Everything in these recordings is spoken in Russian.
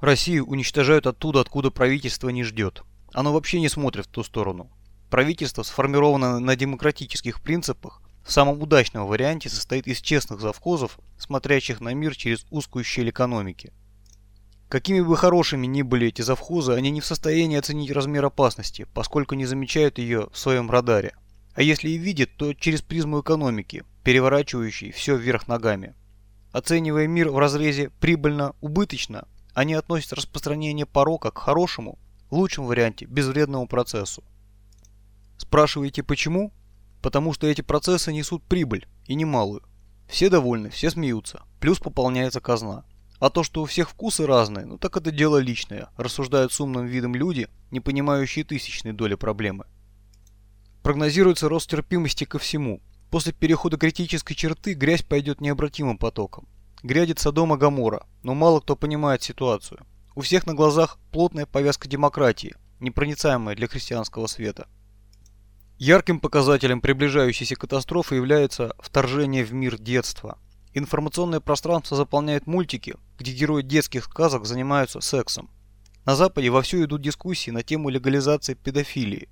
Россию уничтожают оттуда, откуда правительство не ждет. Оно вообще не смотрит в ту сторону. Правительство сформировано на демократических принципах, в самом удачном варианте состоит из честных завхозов, смотрящих на мир через узкую щель экономики. Какими бы хорошими ни были эти завхозы, они не в состоянии оценить размер опасности, поскольку не замечают ее в своем радаре. А если и видят, то через призму экономики, переворачивающей все вверх ногами. Оценивая мир в разрезе прибыльно-убыточно, они относят распространение порока к хорошему, в лучшем варианте, безвредному процессу. Спрашиваете почему? Потому что эти процессы несут прибыль, и немалую. Все довольны, все смеются, плюс пополняется казна. А то, что у всех вкусы разные, ну так это дело личное, рассуждают с умным видом люди, не понимающие тысячной доли проблемы. Прогнозируется рост терпимости ко всему. После перехода критической черты грязь пойдет необратимым потоком. Грядет Содома Гамора, но мало кто понимает ситуацию. У всех на глазах плотная повязка демократии, непроницаемая для христианского света. Ярким показателем приближающейся катастрофы является вторжение в мир детства – Информационное пространство заполняет мультики, где герои детских сказок занимаются сексом. На Западе вовсю идут дискуссии на тему легализации педофилии.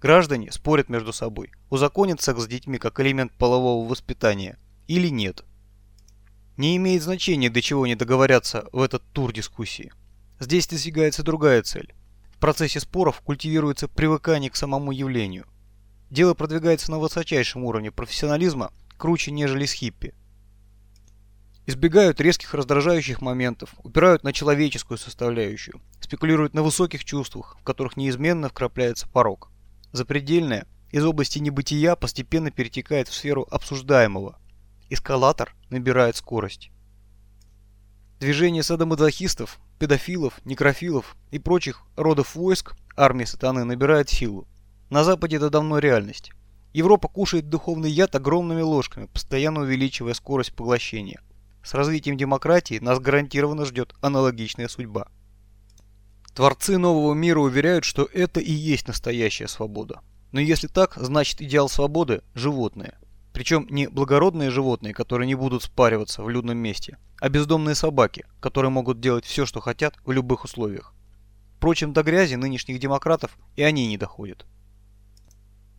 Граждане спорят между собой, узаконит секс с детьми как элемент полового воспитания или нет. Не имеет значения, до чего они договорятся в этот тур дискуссии. Здесь достигается другая цель. В процессе споров культивируется привыкание к самому явлению. Дело продвигается на высочайшем уровне профессионализма, круче, нежели с хиппи. Избегают резких раздражающих моментов, упирают на человеческую составляющую, спекулируют на высоких чувствах, в которых неизменно вкрапляется порог. Запредельное из области небытия постепенно перетекает в сферу обсуждаемого. Эскалатор набирает скорость. Движение садомазохистов, педофилов, некрофилов и прочих родов войск армии сатаны набирает силу. На Западе это давно реальность. Европа кушает духовный яд огромными ложками, постоянно увеличивая скорость поглощения. С развитием демократии нас гарантированно ждет аналогичная судьба. Творцы нового мира уверяют, что это и есть настоящая свобода. Но если так, значит идеал свободы – животные. Причем не благородные животные, которые не будут спариваться в людном месте, а бездомные собаки, которые могут делать все, что хотят в любых условиях. Впрочем, до грязи нынешних демократов и они не доходят.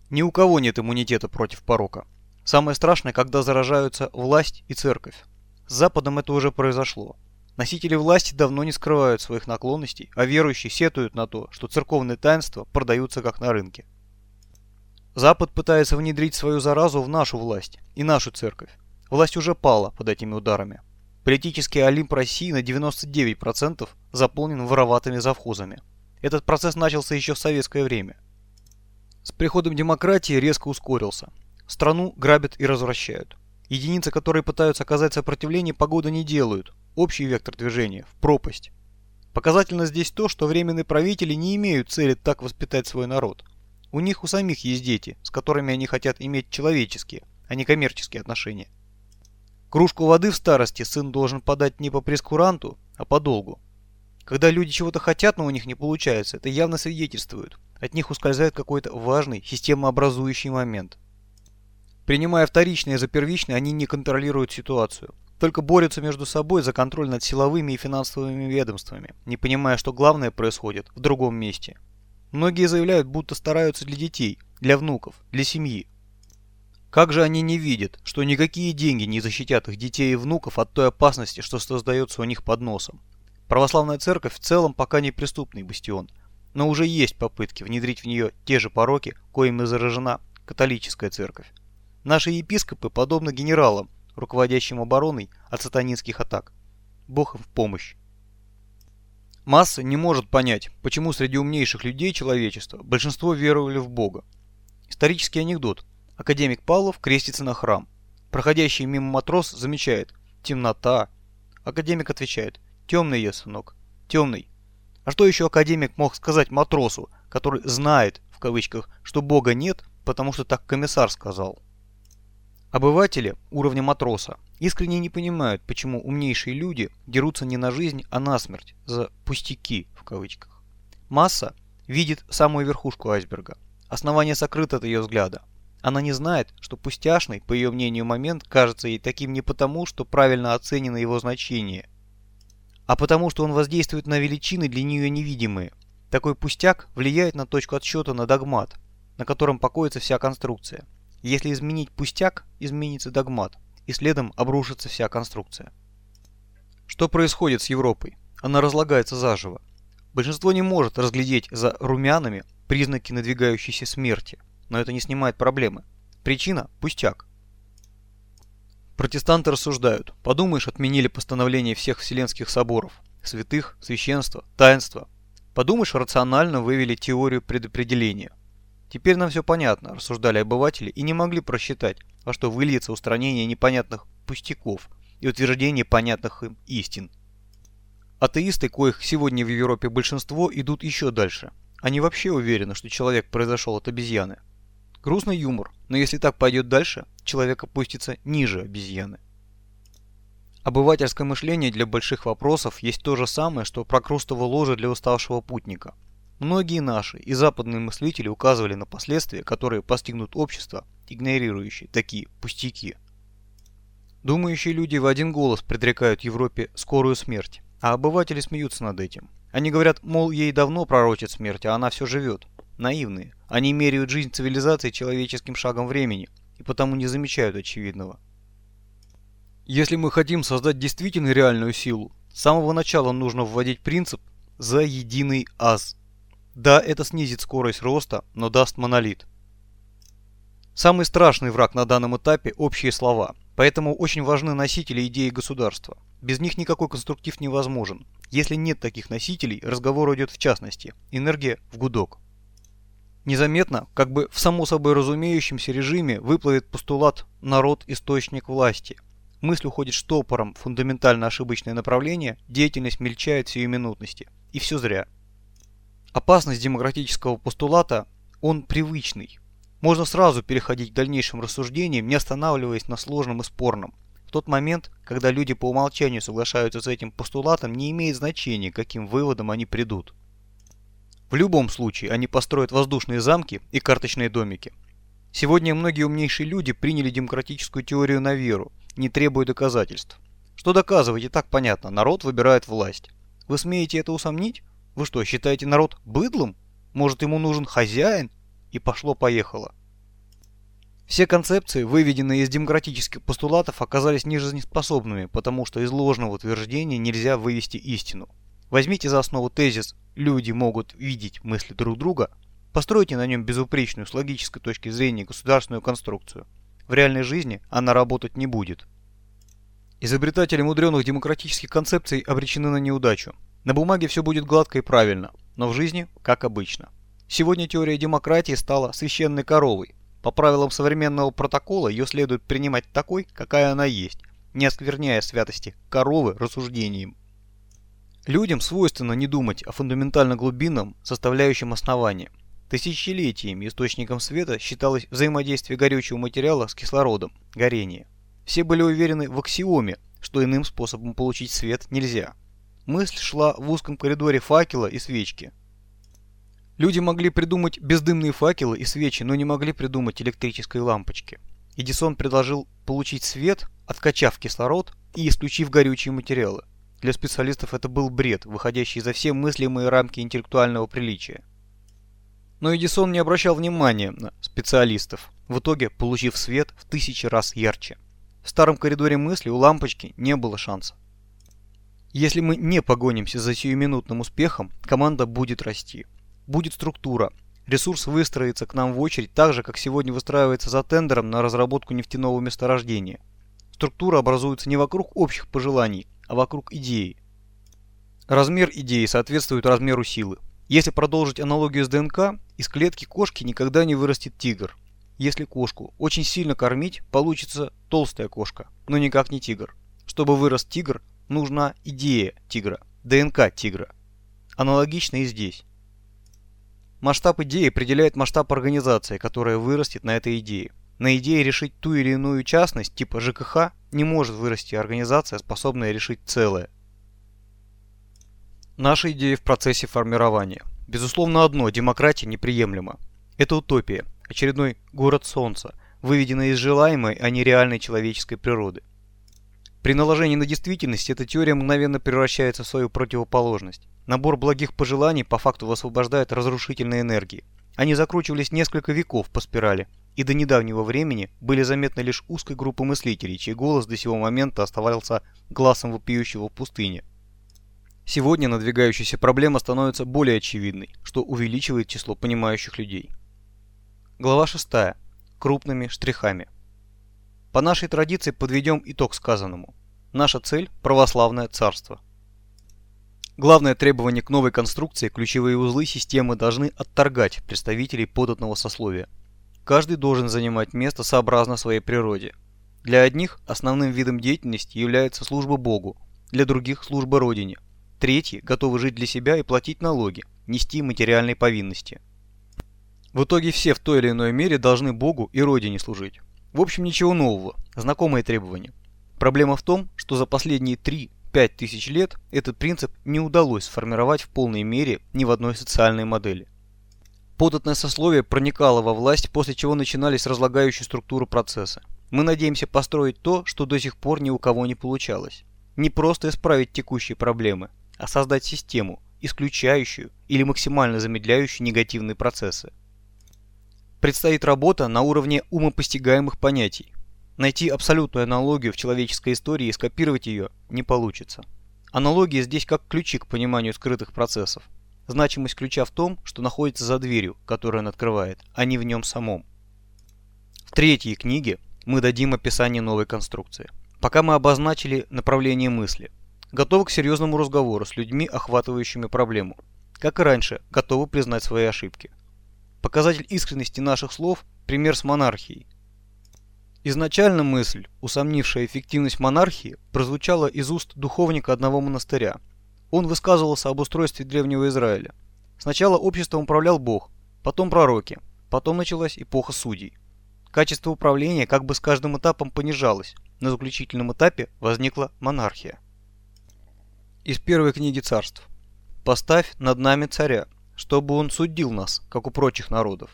Ни у кого нет иммунитета против порока. Самое страшное, когда заражаются власть и церковь. С Западом это уже произошло. Носители власти давно не скрывают своих наклонностей, а верующие сетуют на то, что церковные таинства продаются как на рынке. Запад пытается внедрить свою заразу в нашу власть и нашу церковь. Власть уже пала под этими ударами. Политический Олимп России на 99% заполнен вороватыми завхозами. Этот процесс начался еще в советское время. С приходом демократии резко ускорился. Страну грабят и развращают. Единицы, которые пытаются оказать сопротивление, погоды не делают. Общий вектор движения – в пропасть. Показательно здесь то, что временные правители не имеют цели так воспитать свой народ. У них у самих есть дети, с которыми они хотят иметь человеческие, а не коммерческие отношения. Кружку воды в старости сын должен подать не по прескуранту, а по долгу. Когда люди чего-то хотят, но у них не получается, это явно свидетельствует. От них ускользает какой-то важный, системообразующий момент. Принимая вторичное за первичное, они не контролируют ситуацию. Только борются между собой за контроль над силовыми и финансовыми ведомствами, не понимая, что главное происходит в другом месте. Многие заявляют, будто стараются для детей, для внуков, для семьи. Как же они не видят, что никакие деньги не защитят их детей и внуков от той опасности, что создается у них под носом? Православная церковь в целом пока не преступный бастион, но уже есть попытки внедрить в нее те же пороки, коими заражена католическая церковь. Наши епископы подобны генералам, руководящим обороной от сатанинских атак. Бог им в помощь. Масса не может понять, почему среди умнейших людей человечества большинство веровали в Бога. Исторический анекдот. Академик Павлов крестится на храм. Проходящий мимо матрос замечает «темнота». Академик отвечает «темный я, сынок, темный». А что еще академик мог сказать матросу, который знает, в кавычках, что Бога нет, потому что так комиссар сказал? Обыватели уровня матроса искренне не понимают, почему умнейшие люди дерутся не на жизнь, а на смерть за «пустяки» в кавычках. Масса видит самую верхушку айсберга. Основание сокрыто от ее взгляда. Она не знает, что пустяшный, по ее мнению, момент кажется ей таким не потому, что правильно оценено его значение, а потому что он воздействует на величины для нее невидимые. Такой пустяк влияет на точку отсчета на догмат, на котором покоится вся конструкция. Если изменить пустяк, изменится догмат, и следом обрушится вся конструкция. Что происходит с Европой? Она разлагается заживо. Большинство не может разглядеть за румянами признаки надвигающейся смерти, но это не снимает проблемы. Причина – пустяк. Протестанты рассуждают. Подумаешь, отменили постановление всех вселенских соборов, святых, священства, таинства. Подумаешь, рационально вывели теорию предопределения. Теперь нам все понятно, рассуждали обыватели и не могли просчитать, во что выльется устранение непонятных пустяков и утверждение понятных им истин. Атеисты, коих сегодня в Европе большинство, идут еще дальше. Они вообще уверены, что человек произошел от обезьяны. Грустный юмор, но если так пойдет дальше, человек опустится ниже обезьяны. Обывательское мышление для больших вопросов есть то же самое, что прокрустово ложе для уставшего путника – Многие наши и западные мыслители указывали на последствия, которые постигнут общество, игнорирующие такие пустяки. Думающие люди в один голос предрекают Европе скорую смерть, а обыватели смеются над этим. Они говорят, мол, ей давно пророчат смерть, а она все живет. Наивные. Они меряют жизнь цивилизации человеческим шагом времени и потому не замечают очевидного. Если мы хотим создать действительно реальную силу, с самого начала нужно вводить принцип «за единый аз», да, это снизит скорость роста, но даст монолит. Самый страшный враг на данном этапе – общие слова, поэтому очень важны носители идеи государства. Без них никакой конструктив невозможен. Если нет таких носителей, разговор идет в частности, энергия в гудок. Незаметно, как бы в само собой разумеющемся режиме, выплывет постулат «народ – источник власти». Мысль уходит штопором, фундаментально ошибочное направление, деятельность мельчает сиюминутности. И все зря. Опасность демократического постулата, он привычный. Можно сразу переходить к дальнейшим рассуждениям, не останавливаясь на сложном и спорном. В тот момент, когда люди по умолчанию соглашаются с этим постулатом, не имеет значения, каким выводом они придут. В любом случае, они построят воздушные замки и карточные домики. Сегодня многие умнейшие люди приняли демократическую теорию на веру, не требуя доказательств. Что доказывать и так понятно, народ выбирает власть. Вы смеете это усомнить? Вы что, считаете народ быдлом? Может ему нужен хозяин? И пошло-поехало. Все концепции, выведенные из демократических постулатов, оказались нежизнеспособными, потому что из ложного утверждения нельзя вывести истину. Возьмите за основу тезис «люди могут видеть мысли друг друга», постройте на нем безупречную с логической точки зрения государственную конструкцию. В реальной жизни она работать не будет. Изобретатели мудреных демократических концепций обречены на неудачу. На бумаге все будет гладко и правильно, но в жизни как обычно. Сегодня теория демократии стала священной коровой. По правилам современного протокола ее следует принимать такой, какая она есть, не оскверняя святости коровы рассуждением. Людям свойственно не думать о фундаментально глубинном, составляющем основании. Тысячелетиями источником света считалось взаимодействие горючего материала с кислородом, горение. Все были уверены в аксиоме, что иным способом получить свет нельзя. Мысль шла в узком коридоре факела и свечки. Люди могли придумать бездымные факелы и свечи, но не могли придумать электрической лампочки. Эдисон предложил получить свет, откачав кислород и исключив горючие материалы. Для специалистов это был бред, выходящий за все мыслимые рамки интеллектуального приличия. Но Эдисон не обращал внимания на специалистов, в итоге получив свет в тысячи раз ярче. В старом коридоре мысли у лампочки не было шанса. Если мы не погонимся за сиюминутным успехом, команда будет расти. Будет структура. Ресурс выстроится к нам в очередь так же, как сегодня выстраивается за тендером на разработку нефтяного месторождения. Структура образуется не вокруг общих пожеланий, а вокруг идеи. Размер идеи соответствует размеру силы. Если продолжить аналогию с ДНК, из клетки кошки никогда не вырастет тигр. Если кошку очень сильно кормить, получится толстая кошка, но никак не тигр. Чтобы вырос тигр, нужна идея тигра, ДНК тигра. Аналогично и здесь. Масштаб идеи определяет масштаб организации, которая вырастет на этой идее. На идее решить ту или иную частность, типа ЖКХ, не может вырасти организация, способная решить целое. Наша идея в процессе формирования. Безусловно одно, демократия неприемлема. Это утопия, очередной город солнца, выведенный из желаемой, а не реальной человеческой природы. При наложении на действительность эта теория мгновенно превращается в свою противоположность. Набор благих пожеланий по факту высвобождает разрушительные энергии. Они закручивались несколько веков по спирали, и до недавнего времени были заметны лишь узкой группы мыслителей, чей голос до сего момента оставался глазом вопиющего в пустыне. Сегодня надвигающаяся проблема становится более очевидной, что увеличивает число понимающих людей. Глава 6. Крупными штрихами. По нашей традиции подведем итог сказанному. Наша цель – православное царство. Главное требование к новой конструкции – ключевые узлы системы должны отторгать представителей податного сословия. Каждый должен занимать место сообразно своей природе. Для одних основным видом деятельности является служба Богу, для других – служба Родине – Третьи готовы жить для себя и платить налоги, нести материальные повинности. В итоге все в той или иной мере должны Богу и Родине служить. В общем, ничего нового, знакомые требования. Проблема в том, что за последние 3-5 тысяч лет этот принцип не удалось сформировать в полной мере ни в одной социальной модели. Податное сословие проникало во власть, после чего начинались разлагающие структуры процесса. Мы надеемся построить то, что до сих пор ни у кого не получалось. Не просто исправить текущие проблемы, а создать систему, исключающую или максимально замедляющую негативные процессы. Предстоит работа на уровне умопостигаемых понятий. Найти абсолютную аналогию в человеческой истории и скопировать ее не получится. Аналогия здесь как ключи к пониманию скрытых процессов. Значимость ключа в том, что находится за дверью, которую он открывает, а не в нем самом. В третьей книге мы дадим описание новой конструкции. Пока мы обозначили направление мысли – готовы к серьезному разговору с людьми, охватывающими проблему. Как и раньше, готовы признать свои ошибки. Показатель искренности наших слов – пример с монархией. Изначально мысль, усомнившая эффективность монархии, прозвучала из уст духовника одного монастыря. Он высказывался об устройстве Древнего Израиля. Сначала обществом управлял Бог, потом пророки, потом началась эпоха судей. Качество управления как бы с каждым этапом понижалось, на заключительном этапе возникла монархия. Из первой книги царств. «Поставь над нами царя, чтобы он судил нас, как у прочих народов».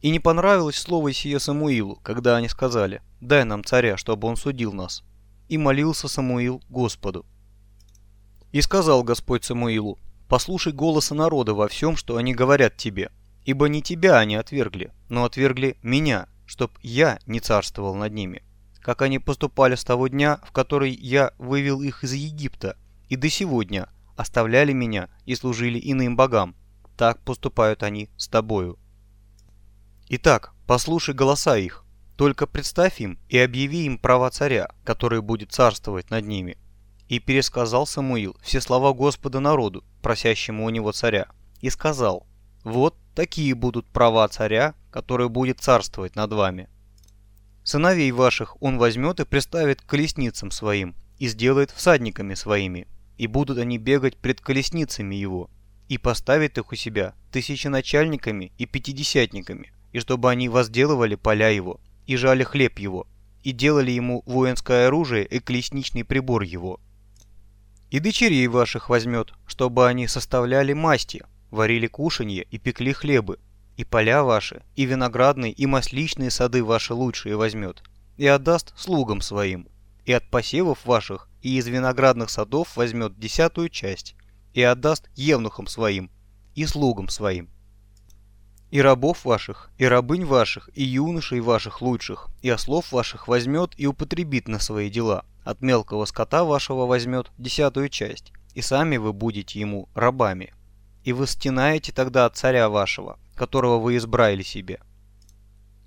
И не понравилось слово сие Самуилу, когда они сказали «Дай нам царя, чтобы он судил нас». И молился Самуил Господу. И сказал Господь Самуилу, «Послушай голоса народа во всем, что они говорят тебе, ибо не тебя они отвергли, но отвергли меня, чтоб я не царствовал над ними, как они поступали с того дня, в который я вывел их из Египта, и до сегодня оставляли меня и служили иным богам. Так поступают они с тобою. Итак, послушай голоса их, только представь им и объяви им права царя, который будет царствовать над ними. И пересказал Самуил все слова Господа народу, просящему у него царя, и сказал, вот такие будут права царя, который будет царствовать над вами. Сыновей ваших он возьмет и приставит к колесницам своим, и сделает всадниками своими, и будут они бегать пред колесницами его, и поставит их у себя тысяченачальниками и пятидесятниками, и чтобы они возделывали поля его, и жали хлеб его, и делали ему воинское оружие и колесничный прибор его. И дочерей ваших возьмет, чтобы они составляли масти, варили кушанье и пекли хлебы, и поля ваши, и виноградные, и масличные сады ваши лучшие возьмет, и отдаст слугам своим, и от посевов ваших и из виноградных садов возьмет десятую часть и отдаст евнухам своим и слугам своим. И рабов ваших, и рабынь ваших, и юношей ваших лучших, и ослов ваших возьмет и употребит на свои дела. От мелкого скота вашего возьмет десятую часть, и сами вы будете ему рабами. И вы стенаете тогда от царя вашего, которого вы избрали себе.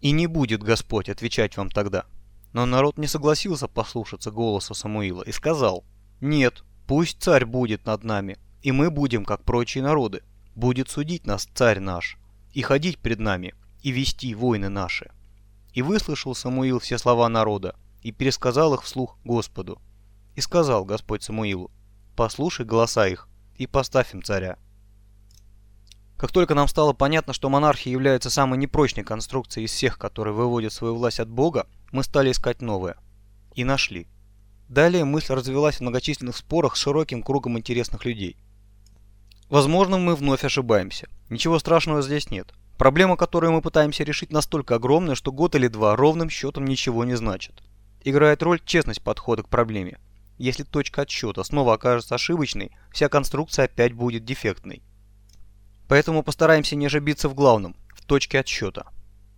И не будет Господь отвечать вам тогда, но народ не согласился послушаться голоса Самуила и сказал, «Нет, пусть царь будет над нами, и мы будем, как прочие народы. Будет судить нас царь наш, и ходить пред нами, и вести войны наши». И выслушал Самуил все слова народа, и пересказал их вслух Господу. И сказал Господь Самуилу, «Послушай голоса их, и поставь им царя». Как только нам стало понятно, что монархия является самой непрочной конструкцией из всех, которые выводят свою власть от Бога, мы стали искать новое. И нашли. Далее мысль развелась в многочисленных спорах с широким кругом интересных людей. Возможно, мы вновь ошибаемся. Ничего страшного здесь нет. Проблема, которую мы пытаемся решить, настолько огромная, что год или два ровным счетом ничего не значит. Играет роль честность подхода к проблеме. Если точка отсчета снова окажется ошибочной, вся конструкция опять будет дефектной. Поэтому постараемся не ошибиться в главном, в точке отсчета.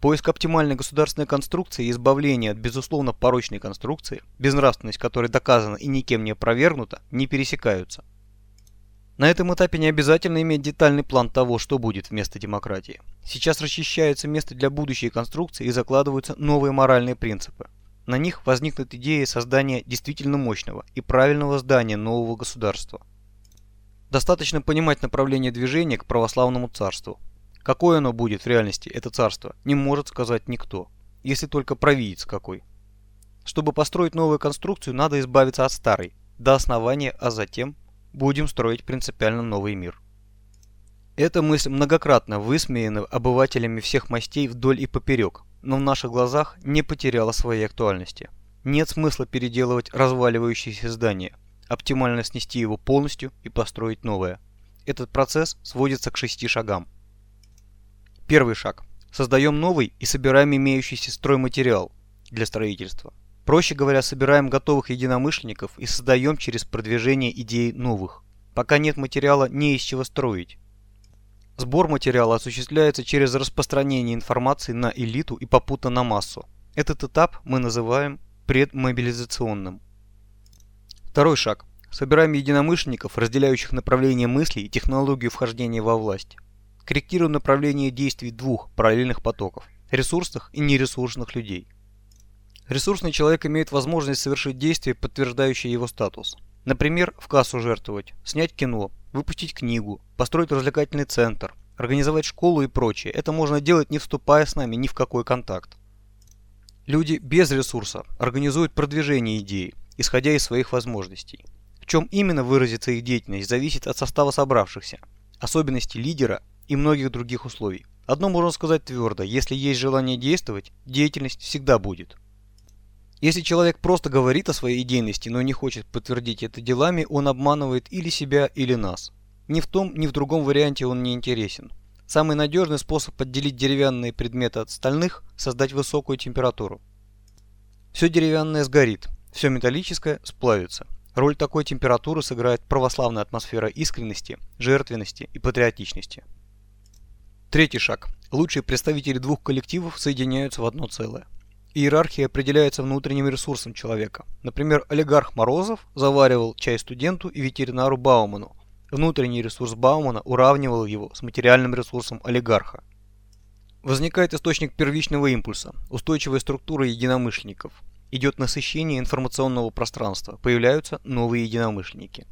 Поиск оптимальной государственной конструкции и избавление от безусловно порочной конструкции, безнравственность которой доказана и никем не опровергнута, не пересекаются. На этом этапе не обязательно иметь детальный план того, что будет вместо демократии. Сейчас расчищается место для будущей конструкции и закладываются новые моральные принципы. На них возникнут идеи создания действительно мощного и правильного здания нового государства. Достаточно понимать направление движения к православному царству. Какое оно будет в реальности, это царство, не может сказать никто, если только провидец какой. Чтобы построить новую конструкцию, надо избавиться от старой, до основания, а затем будем строить принципиально новый мир. Эта мысль многократно высмеяна обывателями всех мастей вдоль и поперек, но в наших глазах не потеряла своей актуальности. Нет смысла переделывать разваливающееся здание, оптимально снести его полностью и построить новое. Этот процесс сводится к шести шагам. Первый шаг. Создаем новый и собираем имеющийся стройматериал для строительства. Проще говоря, собираем готовых единомышленников и создаем через продвижение идей новых. Пока нет материала, не из чего строить. Сбор материала осуществляется через распространение информации на элиту и попутно на массу. Этот этап мы называем предмобилизационным. Второй шаг. Собираем единомышленников, разделяющих направление мысли и технологию вхождения во власть. Корректируем направление действий двух параллельных потоков – ресурсных и нересурсных людей – Ресурсный человек имеет возможность совершить действия, подтверждающие его статус. Например, в кассу жертвовать, снять кино, выпустить книгу, построить развлекательный центр, организовать школу и прочее. Это можно делать, не вступая с нами ни в какой контакт. Люди без ресурса организуют продвижение идеи, исходя из своих возможностей. В чем именно выразится их деятельность, зависит от состава собравшихся, особенностей лидера и многих других условий. Одно можно сказать твердо, если есть желание действовать, деятельность всегда будет. Если человек просто говорит о своей идейности, но не хочет подтвердить это делами, он обманывает или себя, или нас. Ни в том, ни в другом варианте он не интересен. Самый надежный способ отделить деревянные предметы от стальных – создать высокую температуру. Все деревянное сгорит, все металлическое сплавится. Роль такой температуры сыграет православная атмосфера искренности, жертвенности и патриотичности. Третий шаг. Лучшие представители двух коллективов соединяются в одно целое. Иерархия определяется внутренним ресурсом человека. Например, олигарх Морозов заваривал чай студенту и ветеринару Бауману. Внутренний ресурс Баумана уравнивал его с материальным ресурсом олигарха. Возникает источник первичного импульса, устойчивая структура единомышленников. Идет насыщение информационного пространства, появляются новые единомышленники.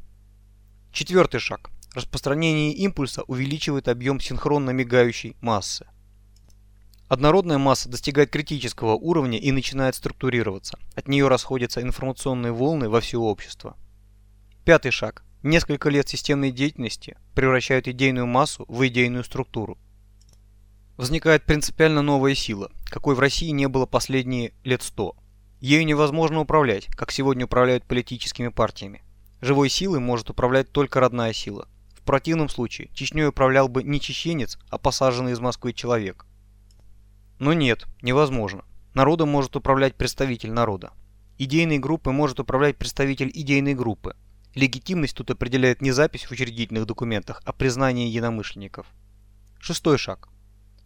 Четвертый шаг. Распространение импульса увеличивает объем синхронно мигающей массы. Однородная масса достигает критического уровня и начинает структурироваться. От нее расходятся информационные волны во все общество. Пятый шаг. Несколько лет системной деятельности превращают идейную массу в идейную структуру. Возникает принципиально новая сила, какой в России не было последние лет сто. Ею невозможно управлять, как сегодня управляют политическими партиями. Живой силой может управлять только родная сила. В противном случае Чечней управлял бы не чеченец, а посаженный из Москвы человек. Но нет, невозможно. Народом может управлять представитель народа. Идейной группой может управлять представитель идейной группы. Легитимность тут определяет не запись в учредительных документах, а признание единомышленников. Шестой шаг.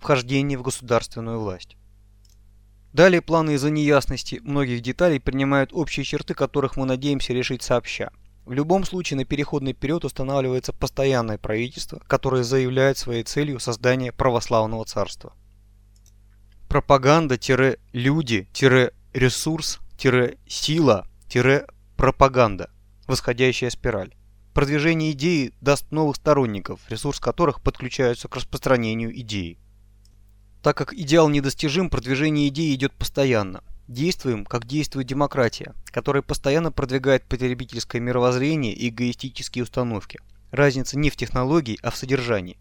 Вхождение в государственную власть. Далее планы из-за неясности многих деталей принимают общие черты, которых мы надеемся решить сообща. В любом случае на переходный период устанавливается постоянное правительство, которое заявляет своей целью создание православного царства пропаганда-ресурс-сила-пропаганда. Восходящая спираль. Продвижение идеи даст новых сторонников, ресурс которых подключаются к распространению идеи. Так как идеал недостижим, продвижение идеи идет постоянно. Действуем, как действует демократия, которая постоянно продвигает потребительское мировоззрение и эгоистические установки. Разница не в технологии, а в содержании.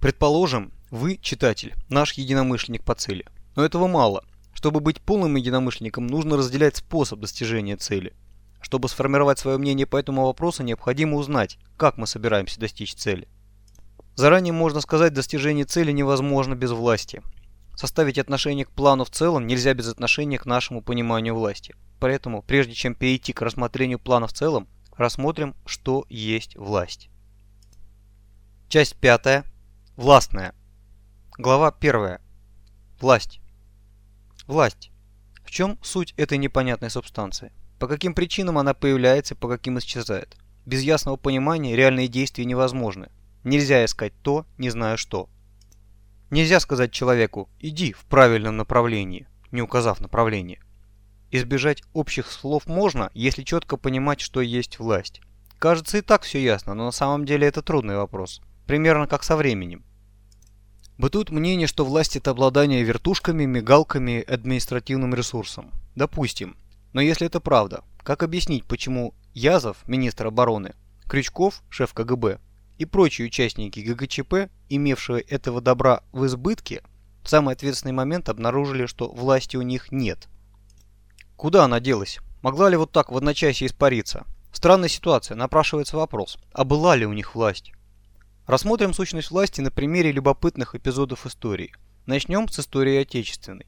Предположим, вы, читатель, наш единомышленник по цели. Но этого мало. Чтобы быть полным единомышленником, нужно разделять способ достижения цели. Чтобы сформировать свое мнение по этому вопросу, необходимо узнать, как мы собираемся достичь цели. Заранее можно сказать, достижение цели невозможно без власти. Составить отношение к плану в целом нельзя без отношения к нашему пониманию власти. Поэтому, прежде чем перейти к рассмотрению плана в целом, рассмотрим, что есть власть. Часть пятая. Властная. Глава первая. Власть. Власть. В чем суть этой непонятной субстанции? По каким причинам она появляется по каким исчезает? Без ясного понимания реальные действия невозможны. Нельзя искать то, не зная что. Нельзя сказать человеку «иди в правильном направлении», не указав направление. Избежать общих слов можно, если четко понимать, что есть власть. Кажется, и так все ясно, но на самом деле это трудный вопрос. Примерно как со временем. Бытует мнение, что власть это обладание вертушками, мигалками, административным ресурсом. Допустим. Но если это правда, как объяснить, почему Язов, министр обороны, Крючков, шеф КГБ, и прочие участники ГГЧП, имевшие этого добра в избытке, в самый ответственный момент обнаружили, что власти у них нет. Куда она делась? Могла ли вот так в одночасье испариться? Странная ситуация, напрашивается вопрос, а была ли у них власть? Рассмотрим сущность власти на примере любопытных эпизодов истории. Начнем с истории отечественной.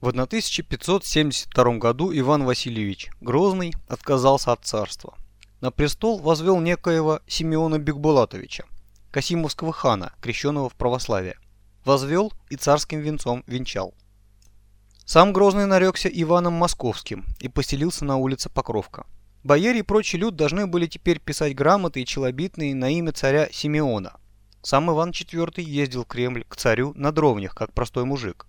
В 1572 году Иван Васильевич Грозный отказался от царства. На престол возвел некоего Симеона Бекбулатовича, Касимовского хана, крещенного в православие. Возвел и царским венцом венчал. Сам Грозный нарекся Иваном Московским и поселился на улице Покровка. Бояре и прочий люд должны были теперь писать грамоты и челобитные на имя царя Симеона. Сам Иван IV ездил в Кремль к царю на дровнях, как простой мужик.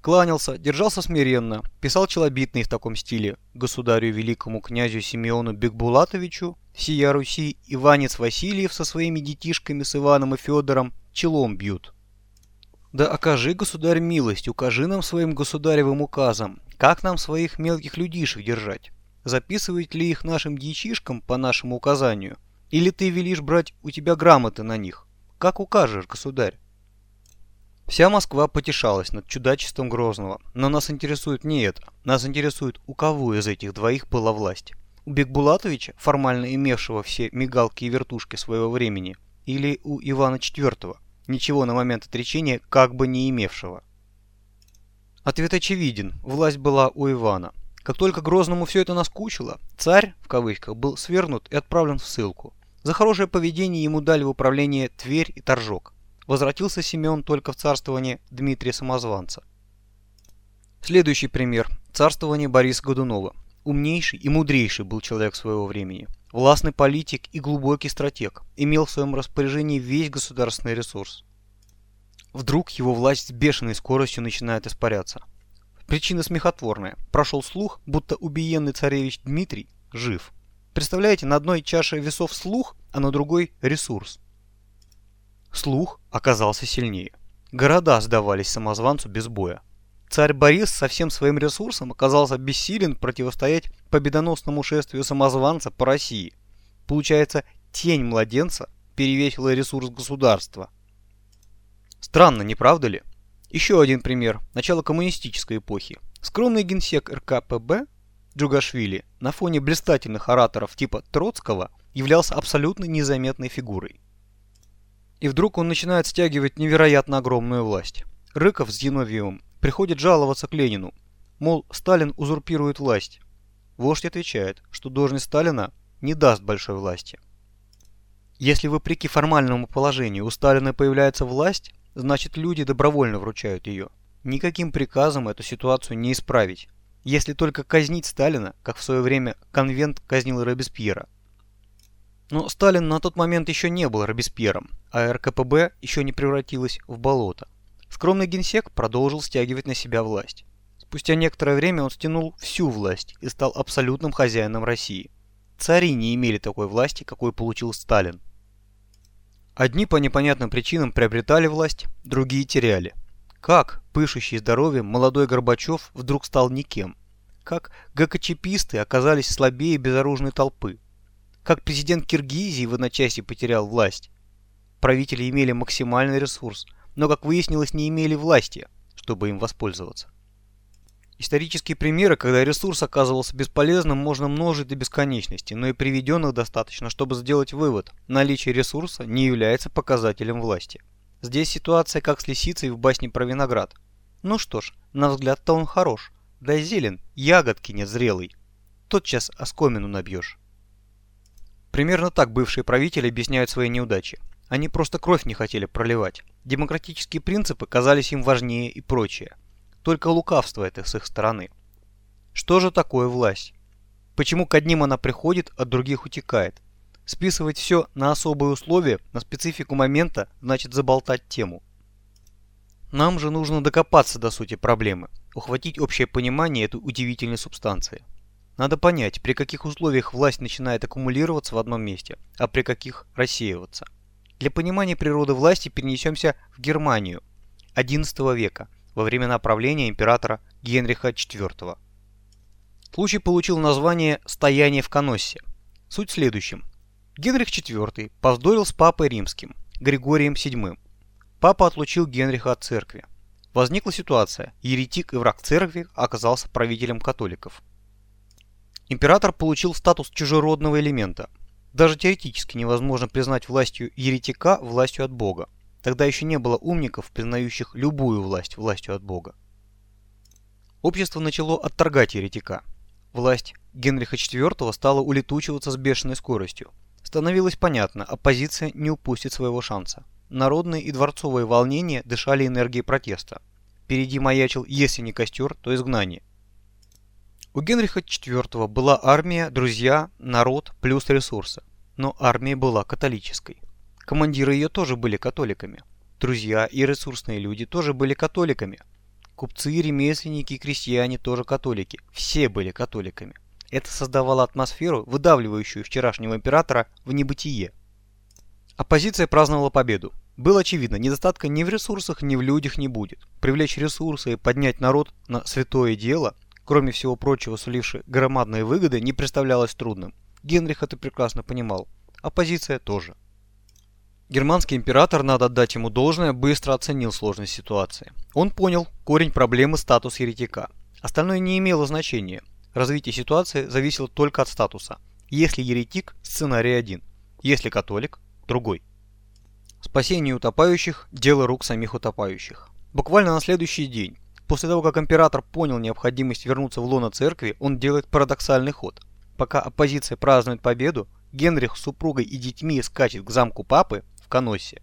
Кланялся, держался смиренно, писал челобитные в таком стиле государю великому князю Симеону Бекбулатовичу, сия Руси, Иванец Васильев со своими детишками с Иваном и Федором челом бьют. Да окажи, государь, милость, укажи нам своим государевым указом, как нам своих мелких людишек держать. Записывать ли их нашим дьячишкам по нашему указанию, или ты велишь брать у тебя грамоты на них? Как укажешь, государь? Вся Москва потешалась над чудачеством Грозного, но нас интересует не это. Нас интересует, у кого из этих двоих была власть. У Бекбулатовича, формально имевшего все мигалки и вертушки своего времени, или у Ивана IV, ничего на момент отречения как бы не имевшего. Ответ очевиден, власть была у Ивана. Как только Грозному все это наскучило, царь, в кавычках, был свернут и отправлен в ссылку. За хорошее поведение ему дали в управление Тверь и Торжок. Возвратился Симеон только в царствование Дмитрия Самозванца. Следующий пример – царствование Бориса Годунова. Умнейший и мудрейший был человек своего времени. Властный политик и глубокий стратег. Имел в своем распоряжении весь государственный ресурс. Вдруг его власть с бешеной скоростью начинает испаряться. Причина смехотворная. Прошел слух, будто убиенный царевич Дмитрий жив. Представляете, на одной чаше весов слух, а на другой ресурс. Слух оказался сильнее. Города сдавались самозванцу без боя. Царь Борис со всем своим ресурсом оказался бессилен противостоять победоносному шествию самозванца по России. Получается, тень младенца перевесила ресурс государства. Странно, не правда ли? Еще один пример. Начало коммунистической эпохи. Скромный генсек РКПБ Джугашвили на фоне блистательных ораторов типа Троцкого являлся абсолютно незаметной фигурой. И вдруг он начинает стягивать невероятно огромную власть. Рыков с Зиновьевым приходит жаловаться к Ленину, мол, Сталин узурпирует власть. Вождь отвечает, что должность Сталина не даст большой власти. Если вопреки формальному положению у Сталина появляется власть, значит люди добровольно вручают ее. Никаким приказом эту ситуацию не исправить, если только казнить Сталина, как в свое время конвент казнил Робеспьера. Но Сталин на тот момент еще не был Робеспьером, а РКПБ еще не превратилась в болото. Скромный генсек продолжил стягивать на себя власть. Спустя некоторое время он стянул всю власть и стал абсолютным хозяином России. Цари не имели такой власти, какой получил Сталин. Одни по непонятным причинам приобретали власть, другие теряли. Как, пышущий здоровьем, молодой Горбачев вдруг стал никем? Как ГКЧПисты оказались слабее безоружной толпы? Как президент Киргизии в одночасье потерял власть? Правители имели максимальный ресурс, но, как выяснилось, не имели власти, чтобы им воспользоваться. Исторические примеры, когда ресурс оказывался бесполезным, можно множить до бесконечности, но и приведенных достаточно, чтобы сделать вывод – наличие ресурса не является показателем власти. Здесь ситуация как с лисицей в басне про виноград. Ну что ж, на взгляд-то он хорош, Да зелен, ягодки нет зрелый. Тотчас оскомину набьешь. Примерно так бывшие правители объясняют свои неудачи. Они просто кровь не хотели проливать. Демократические принципы казались им важнее и прочее. Только лукавство это с их стороны. Что же такое власть? Почему к одним она приходит, а других утекает? Списывать все на особые условия, на специфику момента, значит заболтать тему. Нам же нужно докопаться до сути проблемы, ухватить общее понимание этой удивительной субстанции. Надо понять, при каких условиях власть начинает аккумулироваться в одном месте, а при каких рассеиваться. Для понимания природы власти перенесемся в Германию XI века, во времена правления императора Генриха IV. Случай получил название «Стояние в Коноссе». Суть в следующем. Генрих IV повздорил с папой римским, Григорием VII. Папа отлучил Генриха от церкви. Возникла ситуация, еретик и враг церкви оказался правителем католиков. Император получил статус чужеродного элемента. Даже теоретически невозможно признать властью еретика властью от Бога. Тогда еще не было умников, признающих любую власть властью от Бога. Общество начало отторгать еретика. Власть Генриха IV стала улетучиваться с бешеной скоростью. Становилось понятно, оппозиция не упустит своего шанса. Народные и дворцовые волнения дышали энергией протеста. Впереди маячил, если не костер, то изгнание. У Генриха IV была армия, друзья, народ плюс ресурсы. Но армия была католической. Командиры ее тоже были католиками. Друзья и ресурсные люди тоже были католиками. Купцы, ремесленники и крестьяне тоже католики. Все были католиками. Это создавало атмосферу, выдавливающую вчерашнего императора в небытие. Оппозиция праздновала победу. Было очевидно, недостатка ни в ресурсах, ни в людях не будет. Привлечь ресурсы и поднять народ на святое дело – кроме всего прочего суливший громадные выгоды, не представлялось трудным. Генрих это прекрасно понимал. Оппозиция тоже. Германский император, надо отдать ему должное, быстро оценил сложность ситуации. Он понял корень проблемы статус еретика. Остальное не имело значения. Развитие ситуации зависело только от статуса. Если еретик – сценарий один. Если католик – другой. Спасение утопающих – дело рук самих утопающих. Буквально на следующий день После того, как император понял необходимость вернуться в лоно церкви, он делает парадоксальный ход. Пока оппозиция празднует победу, Генрих с супругой и детьми скачет к замку папы в Коноссе.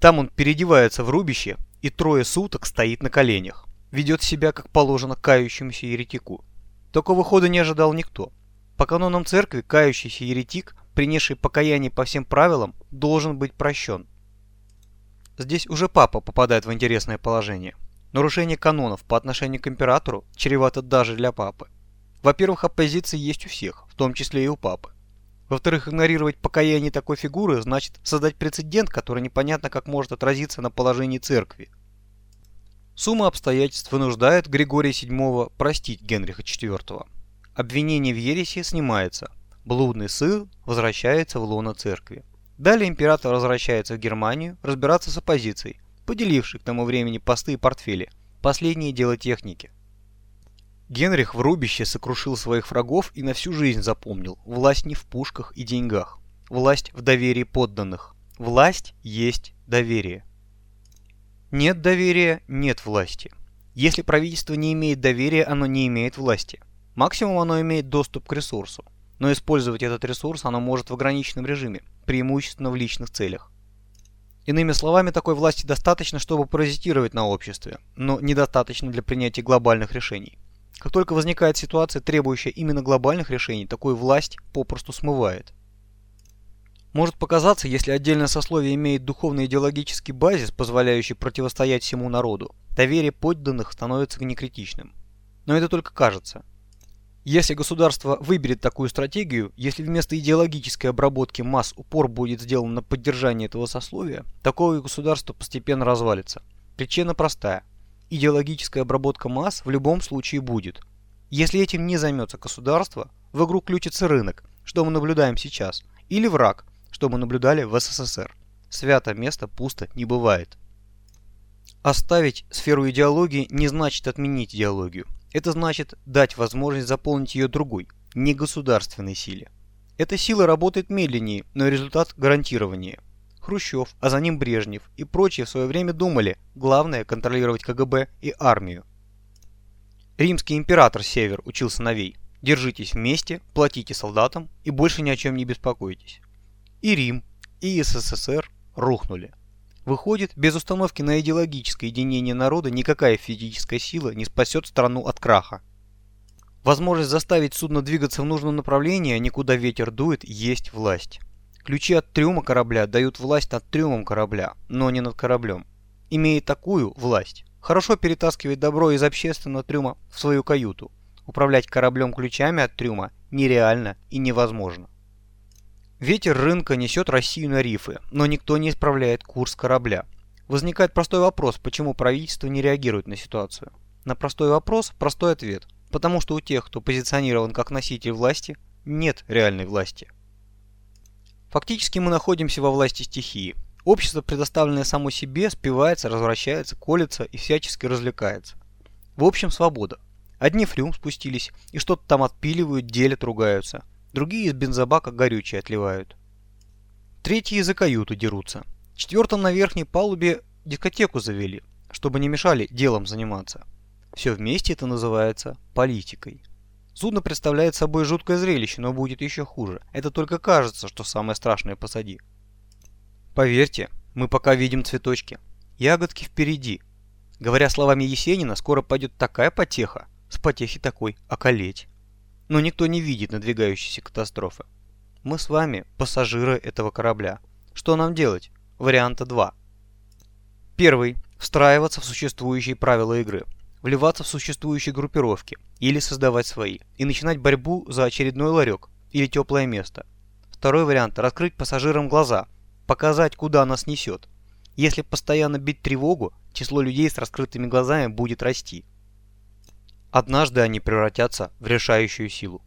Там он переодевается в рубище и трое суток стоит на коленях. Ведет себя, как положено, кающемуся еретику. Такого хода не ожидал никто. По канонам церкви, кающийся еретик, принесший покаяние по всем правилам, должен быть прощен. Здесь уже папа попадает в интересное положение. Нарушение канонов по отношению к императору чревато даже для папы. Во-первых, оппозиция есть у всех, в том числе и у папы. Во-вторых, игнорировать покаяние такой фигуры значит создать прецедент, который непонятно как может отразиться на положении церкви. Сумма обстоятельств вынуждает Григория VII простить Генриха IV. Обвинение в ереси снимается. Блудный сын возвращается в лоно церкви. Далее император возвращается в Германию разбираться с оппозицией, поделивший к тому времени посты и портфели. Последнее дело техники. Генрих в рубище сокрушил своих врагов и на всю жизнь запомнил власть не в пушках и деньгах, власть в доверии подданных. Власть есть доверие. Нет доверия – нет власти. Если правительство не имеет доверия, оно не имеет власти. Максимум оно имеет доступ к ресурсу. Но использовать этот ресурс оно может в ограниченном режиме, преимущественно в личных целях. Иными словами, такой власти достаточно, чтобы паразитировать на обществе, но недостаточно для принятия глобальных решений. Как только возникает ситуация, требующая именно глобальных решений, такую власть попросту смывает. Может показаться, если отдельное сословие имеет духовно-идеологический базис, позволяющий противостоять всему народу, доверие подданных становится некритичным. Но это только кажется. Если государство выберет такую стратегию, если вместо идеологической обработки масс упор будет сделан на поддержание этого сословия, такое государство постепенно развалится. Причина простая. Идеологическая обработка масс в любом случае будет. Если этим не займется государство, в игру включится рынок, что мы наблюдаем сейчас, или враг, что мы наблюдали в СССР. Свято место пусто не бывает. Оставить сферу идеологии не значит отменить идеологию. Это значит дать возможность заполнить ее другой, негосударственной силе. Эта сила работает медленнее, но результат гарантированнее. Хрущев, а за ним Брежнев и прочие в свое время думали, главное контролировать КГБ и армию. Римский император Север учил сыновей. Держитесь вместе, платите солдатам и больше ни о чем не беспокойтесь. И Рим, и СССР рухнули. Выходит, без установки на идеологическое единение народа никакая физическая сила не спасет страну от краха. Возможность заставить судно двигаться в нужном направлении, а не ветер дует, есть власть. Ключи от трюма корабля дают власть над трюмом корабля, но не над кораблем. Имея такую власть, хорошо перетаскивать добро из общественного трюма в свою каюту. Управлять кораблем ключами от трюма нереально и невозможно. Ветер рынка несет Россию на рифы, но никто не исправляет курс корабля. Возникает простой вопрос, почему правительство не реагирует на ситуацию. На простой вопрос – простой ответ. Потому что у тех, кто позиционирован как носитель власти, нет реальной власти. Фактически мы находимся во власти стихии. Общество, предоставленное само себе, спивается, развращается, колется и всячески развлекается. В общем, свобода. Одни флюм спустились и что-то там отпиливают, делят, ругаются. Другие из бензобака горючее отливают. Третьи за каюту дерутся. Четвертым на верхней палубе дискотеку завели, чтобы не мешали делом заниматься. Все вместе это называется политикой. Судно представляет собой жуткое зрелище, но будет еще хуже. Это только кажется, что самое страшное посади. Поверьте, мы пока видим цветочки. Ягодки впереди. Говоря словами Есенина, скоро пойдет такая потеха, с потехи такой околеть. Но никто не видит надвигающейся катастрофы. Мы с вами пассажиры этого корабля. Что нам делать? Варианта 2. Первый. Встраиваться в существующие правила игры вливаться в существующие группировки или создавать свои, и начинать борьбу за очередной ларек или теплое место. Второй вариант – раскрыть пассажирам глаза, показать, куда нас несет. Если постоянно бить тревогу, число людей с раскрытыми глазами будет расти. Однажды они превратятся в решающую силу.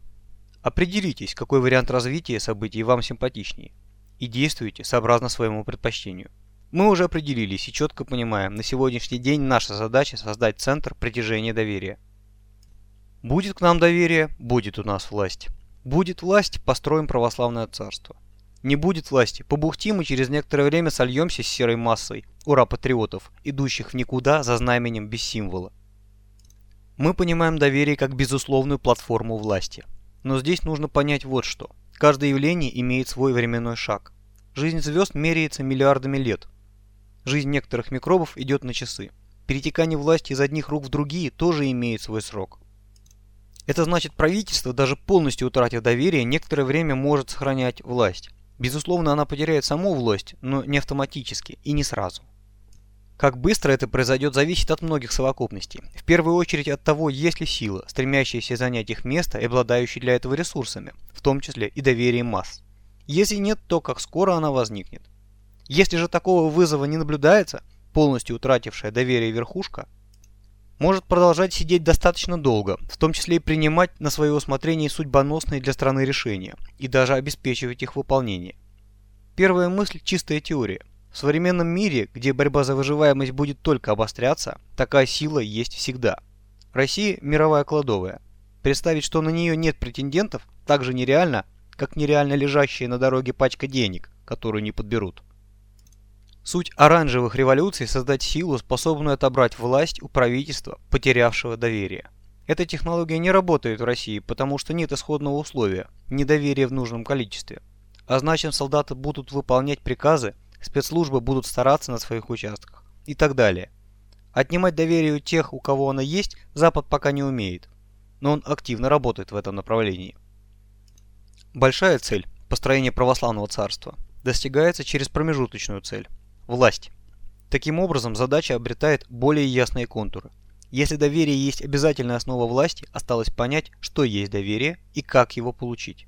Определитесь, какой вариант развития событий вам симпатичнее, и действуйте сообразно своему предпочтению. Мы уже определились и четко понимаем, на сегодняшний день наша задача создать центр притяжения доверия. Будет к нам доверие, будет у нас власть. Будет власть, построим православное царство. Не будет власти, побухтим и через некоторое время сольемся с серой массой, ура-патриотов, идущих в никуда за знаменем без символа. Мы понимаем доверие как безусловную платформу власти. Но здесь нужно понять вот что. Каждое явление имеет свой временной шаг. Жизнь звезд меряется миллиардами лет, Жизнь некоторых микробов идет на часы. Перетекание власти из одних рук в другие тоже имеет свой срок. Это значит, правительство, даже полностью утратив доверие, некоторое время может сохранять власть. Безусловно, она потеряет саму власть, но не автоматически и не сразу. Как быстро это произойдет, зависит от многих совокупностей. В первую очередь от того, есть ли сила, стремящаяся занять их место и обладающая для этого ресурсами, в том числе и доверием масс. Если нет, то как скоро она возникнет. Если же такого вызова не наблюдается, полностью утратившая доверие верхушка, может продолжать сидеть достаточно долго, в том числе и принимать на свое усмотрение судьбоносные для страны решения и даже обеспечивать их выполнение. Первая мысль – чистая теория. В современном мире, где борьба за выживаемость будет только обостряться, такая сила есть всегда. Россия – мировая кладовая. Представить, что на нее нет претендентов, так же нереально, как нереально лежащая на дороге пачка денег, которую не подберут. Суть оранжевых революций – создать силу, способную отобрать власть у правительства, потерявшего доверие. Эта технология не работает в России, потому что нет исходного условия – недоверия в нужном количестве. А значит, солдаты будут выполнять приказы, спецслужбы будут стараться на своих участках и так далее. Отнимать доверие у тех, у кого оно есть, Запад пока не умеет, но он активно работает в этом направлении. Большая цель – построение православного царства – достигается через промежуточную цель Власть. Таким образом, задача обретает более ясные контуры. Если доверие есть обязательная основа власти, осталось понять, что есть доверие и как его получить.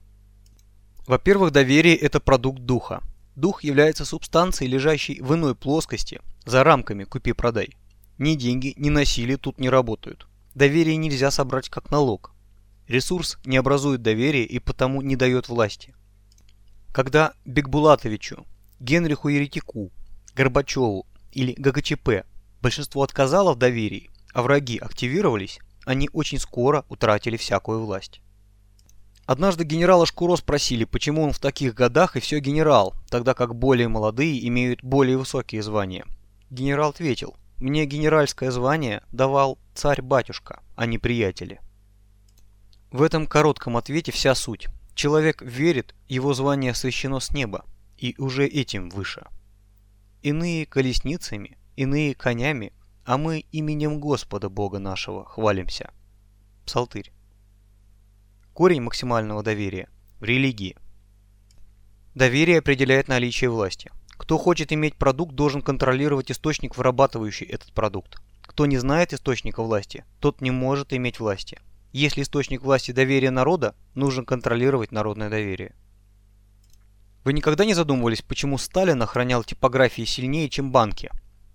Во-первых, доверие – это продукт духа. Дух является субстанцией, лежащей в иной плоскости, за рамками «купи-продай». Ни деньги, ни насилие тут не работают. Доверие нельзя собрать как налог. Ресурс не образует доверие и потому не дает власти. Когда Бекбулатовичу, Генриху Еретику, Горбачеву или ГКЧП большинство отказало в доверии, а враги активировались, они очень скоро утратили всякую власть. Однажды генерала Шкуро спросили, почему он в таких годах и все генерал, тогда как более молодые имеют более высокие звания. Генерал ответил, мне генеральское звание давал царь-батюшка, а не приятели. В этом коротком ответе вся суть. Человек верит, его звание освящено с неба, и уже этим выше. Иные колесницами, иные конями, а мы именем Господа Бога нашего хвалимся. Псалтырь. Корень максимального доверия в религии. Доверие определяет наличие власти. Кто хочет иметь продукт, должен контролировать источник, вырабатывающий этот продукт. Кто не знает источника власти, тот не может иметь власти. Если источник власти доверие народа, нужно контролировать народное доверие. Вы никогда не задумывались, почему Сталин охранял типографии сильнее, чем банки?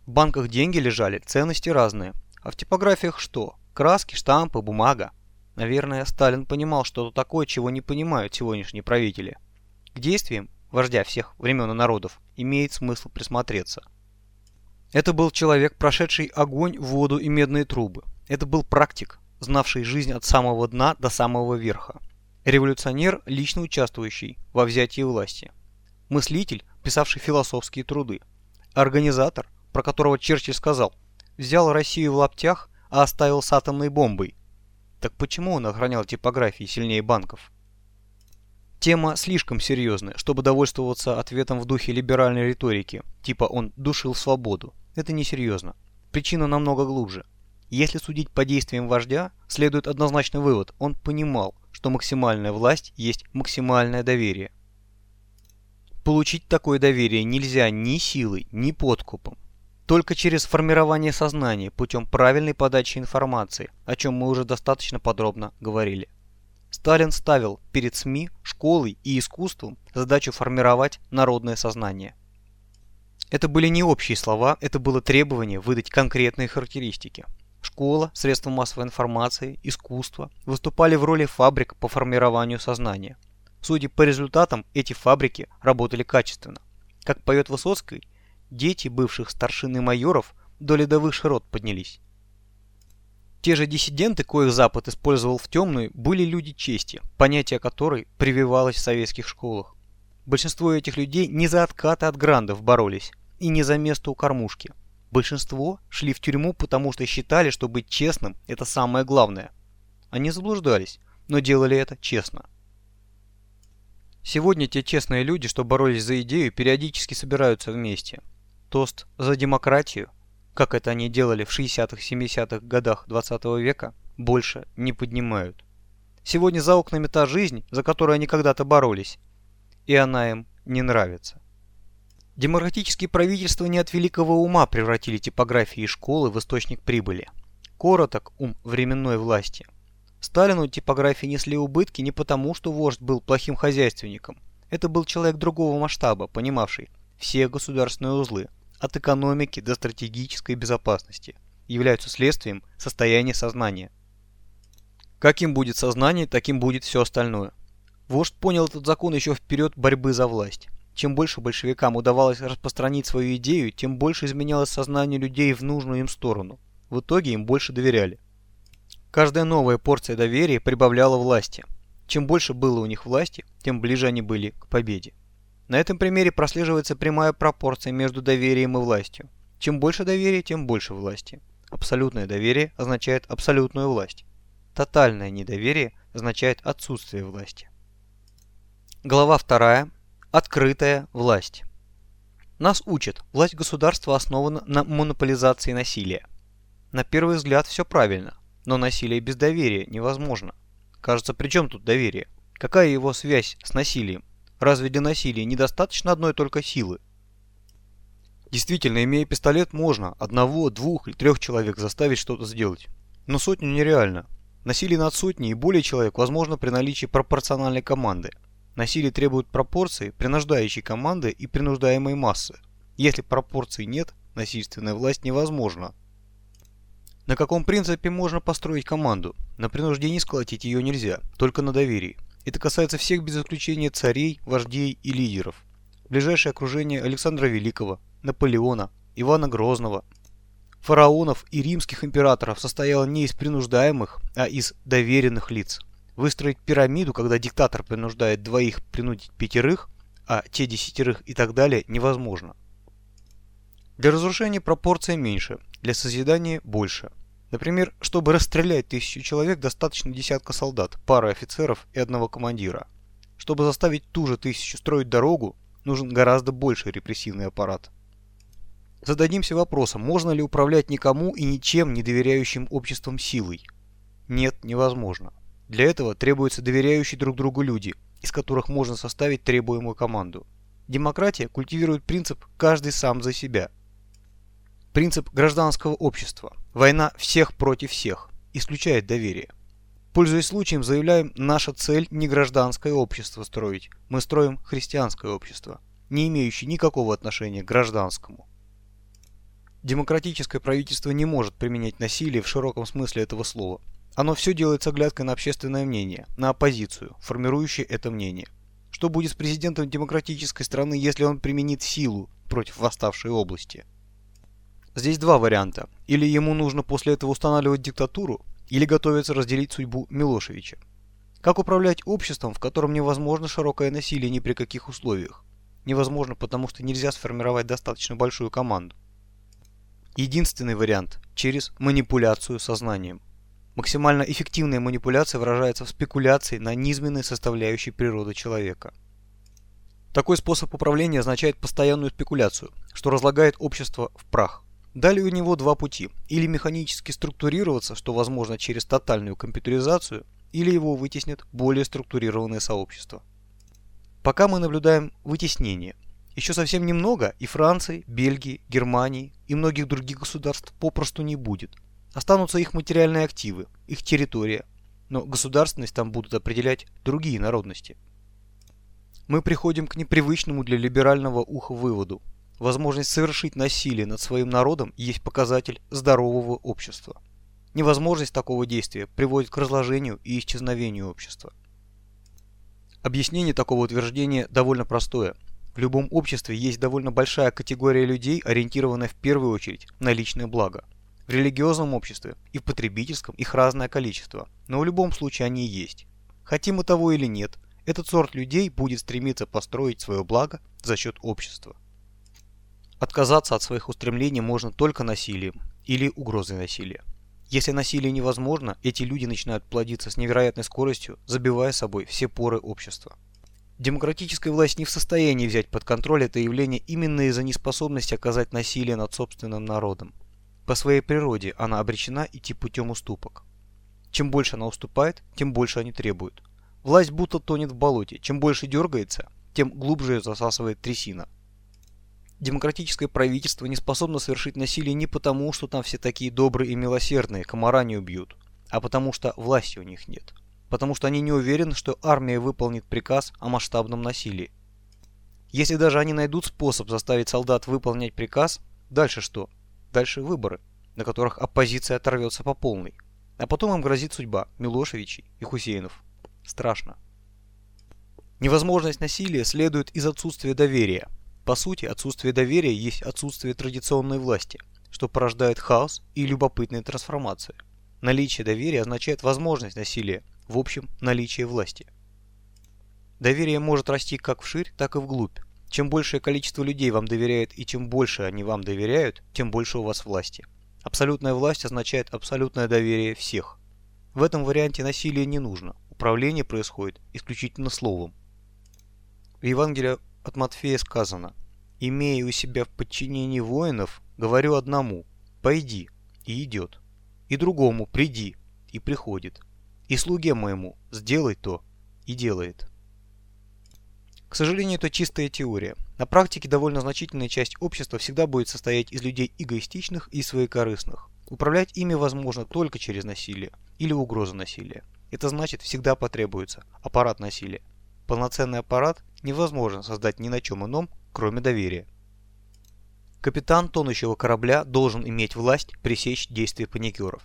В банках деньги лежали, ценности разные. А в типографиях что? Краски, штампы, бумага. Наверное, Сталин понимал что-то такое, чего не понимают сегодняшние правители. К действиям вождя всех времен и народов, имеет смысл присмотреться. Это был человек, прошедший огонь, воду и медные трубы. Это был практик, знавший жизнь от самого дна до самого верха. Революционер, лично участвующий во взятии власти. Мыслитель, писавший философские труды. Организатор, про которого Черчилль сказал, взял Россию в лаптях, а оставил с атомной бомбой. Так почему он охранял типографии сильнее банков? Тема слишком серьезная, чтобы довольствоваться ответом в духе либеральной риторики, типа он душил свободу. Это несерьезно. Причина намного глубже. Если судить по действиям вождя, следует однозначный вывод. Он понимал, что максимальная власть есть максимальное доверие. Получить такое доверие нельзя ни силой, ни подкупом. Только через формирование сознания путем правильной подачи информации, о чем мы уже достаточно подробно говорили. Сталин ставил перед СМИ, школой и искусством задачу формировать народное сознание. Это были не общие слова, это было требование выдать конкретные характеристики. Школа, средства массовой информации, искусство выступали в роли фабрик по формированию сознания. Судя по результатам, эти фабрики работали качественно. Как поет Высоцкий, дети бывших старшин и майоров до ледовых широт поднялись. Те же диссиденты, коих Запад использовал в темную, были люди чести, понятие которой прививалось в советских школах. Большинство этих людей не за откаты от грандов боролись и не за место у кормушки. Большинство шли в тюрьму, потому что считали, что быть честным – это самое главное. Они заблуждались, но делали это честно. Сегодня те честные люди, что боролись за идею, периодически собираются вместе. Тост за демократию как это они делали в 60-70-х годах 20 -го века, больше не поднимают. Сегодня за окнами та жизнь, за которую они когда-то боролись, и она им не нравится. Демократические правительства не от великого ума превратили типографии и школы в источник прибыли. Короток ум временной власти. Сталину типографии несли убытки не потому, что вождь был плохим хозяйственником. Это был человек другого масштаба, понимавший все государственные узлы, от экономики до стратегической безопасности, являются следствием состояния сознания. Каким будет сознание, таким будет все остальное. Вождь понял этот закон еще вперед борьбы за власть. Чем больше большевикам удавалось распространить свою идею, тем больше изменялось сознание людей в нужную им сторону. В итоге им больше доверяли. Каждая новая порция доверия прибавляла власти. Чем больше было у них власти, тем ближе они были к победе. На этом примере прослеживается прямая пропорция между доверием и властью. Чем больше доверия, тем больше власти. Абсолютное доверие означает абсолютную власть. Тотальное недоверие означает отсутствие власти. Глава 2. Открытая власть. Нас учат, власть государства основана на монополизации насилия. На первый взгляд все правильно, но насилие без доверия невозможно. Кажется, при чем тут доверие? Какая его связь с насилием? Разве для насилия недостаточно одной только силы? Действительно, имея пистолет, можно одного, двух или трех человек заставить что-то сделать. Но сотню нереально. Насилие над сотней и более человек возможно при наличии пропорциональной команды. Насилие требует пропорции, принуждающей команды и принуждаемой массы. Если пропорций нет, насильственная власть невозможна. На каком принципе можно построить команду? На принуждении сколотить ее нельзя, только на доверии. Это касается всех без исключения царей, вождей и лидеров. Ближайшее окружение Александра Великого, Наполеона, Ивана Грозного, фараонов и римских императоров состояло не из принуждаемых, а из доверенных лиц. Выстроить пирамиду, когда диктатор принуждает двоих принудить пятерых, а те десятерых и так далее, невозможно. Для разрушения пропорция меньше, для созидания больше. Например, чтобы расстрелять тысячу человек, достаточно десятка солдат, пары офицеров и одного командира. Чтобы заставить ту же тысячу строить дорогу, нужен гораздо больший репрессивный аппарат. Зададимся вопросом, можно ли управлять никому и ничем не доверяющим обществом силой? Нет, невозможно. Для этого требуются доверяющие друг другу люди, из которых можно составить требуемую команду. Демократия культивирует принцип «каждый сам за себя». Принцип гражданского общества «война всех против всех» исключает доверие. Пользуясь случаем, заявляем, наша цель не гражданское общество строить, мы строим христианское общество, не имеющее никакого отношения к гражданскому. Демократическое правительство не может применять насилие в широком смысле этого слова. Оно все делает с оглядкой на общественное мнение, на оппозицию, формирующую это мнение. Что будет с президентом демократической страны, если он применит силу против восставшей области? Здесь два варианта. Или ему нужно после этого устанавливать диктатуру, или готовиться разделить судьбу Милошевича. Как управлять обществом, в котором невозможно широкое насилие ни при каких условиях? Невозможно, потому что нельзя сформировать достаточно большую команду. Единственный вариант – через манипуляцию сознанием. Максимально эффективная манипуляция выражается в спекуляции на низменной составляющей природы человека. Такой способ управления означает постоянную спекуляцию, что разлагает общество в прах. Далее у него два пути. Или механически структурироваться, что возможно через тотальную компьютеризацию, или его вытеснит более структурированное сообщество. Пока мы наблюдаем вытеснение, еще совсем немного, и Франции, Бельгии, Германии и многих других государств попросту не будет. Останутся их материальные активы, их территория, но государственность там будут определять другие народности. Мы приходим к непривычному для либерального уха выводу. Возможность совершить насилие над своим народом есть показатель здорового общества. Невозможность такого действия приводит к разложению и исчезновению общества. Объяснение такого утверждения довольно простое – в любом обществе есть довольно большая категория людей, ориентированная в первую очередь на личное благо. В религиозном обществе и в потребительском их разное количество, но в любом случае они есть. Хотим мы того или нет, этот сорт людей будет стремиться построить свое благо за счет общества. Отказаться от своих устремлений можно только насилием или угрозой насилия. Если насилие невозможно, эти люди начинают плодиться с невероятной скоростью, забивая собой все поры общества. Демократическая власть не в состоянии взять под контроль это явление именно из-за неспособности оказать насилие над собственным народом. По своей природе она обречена идти путем уступок. Чем больше она уступает, тем больше они требуют. Власть будто тонет в болоте. Чем больше дергается, тем глубже ее засасывает трясина. Демократическое правительство не способно совершить насилие не потому, что там все такие добрые и милосердные, комара не убьют, а потому что власти у них нет потому что они не уверены, что армия выполнит приказ о масштабном насилии. Если даже они найдут способ заставить солдат выполнять приказ, дальше что? Дальше выборы, на которых оппозиция оторвется по полной. А потом им грозит судьба Милошевичей и Хусейнов. Страшно. Невозможность насилия следует из отсутствия доверия. По сути, отсутствие доверия есть отсутствие традиционной власти, что порождает хаос и любопытные трансформации. Наличие доверия означает возможность насилия, в общем наличие власти. Доверие может расти как вширь, так и вглубь. Чем большее количество людей вам доверяет и чем больше они вам доверяют, тем больше у вас власти. Абсолютная власть означает абсолютное доверие всех. В этом варианте насилие не нужно. Управление происходит исключительно словом. В Евангелии от Матфея сказано «Имея у себя в подчинении воинов, говорю одному, пойди, и идет, и другому, приди, и приходит, и слуге моему сделай то, и делает. К сожалению, это чистая теория. На практике довольно значительная часть общества всегда будет состоять из людей эгоистичных и своекорыстных. Управлять ими возможно только через насилие или угрозу насилия. Это значит, всегда потребуется аппарат насилия. Полноценный аппарат невозможно создать ни на чем ином, кроме доверия. Капитан тонущего корабля должен иметь власть пресечь действия паникеров.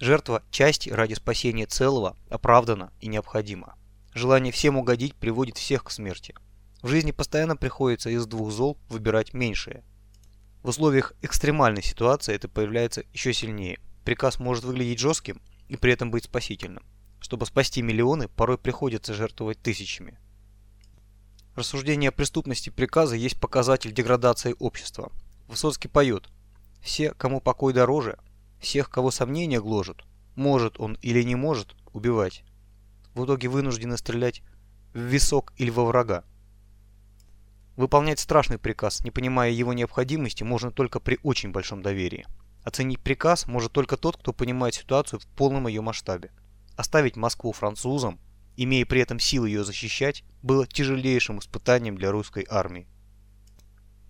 Жертва части ради спасения целого оправдана и необходима. Желание всем угодить приводит всех к смерти. В жизни постоянно приходится из двух зол выбирать меньшее. В условиях экстремальной ситуации это появляется еще сильнее. Приказ может выглядеть жестким и при этом быть спасительным. Чтобы спасти миллионы, порой приходится жертвовать тысячами. Рассуждение о преступности приказа есть показатель деградации общества. Высоцкий поет «Все, кому покой дороже, всех, кого сомнения гложут, может он или не может убивать. В итоге вынуждены стрелять в висок или во врага. Выполнять страшный приказ, не понимая его необходимости, можно только при очень большом доверии. Оценить приказ может только тот, кто понимает ситуацию в полном ее масштабе. Оставить Москву французам, имея при этом силы ее защищать, было тяжелейшим испытанием для русской армии.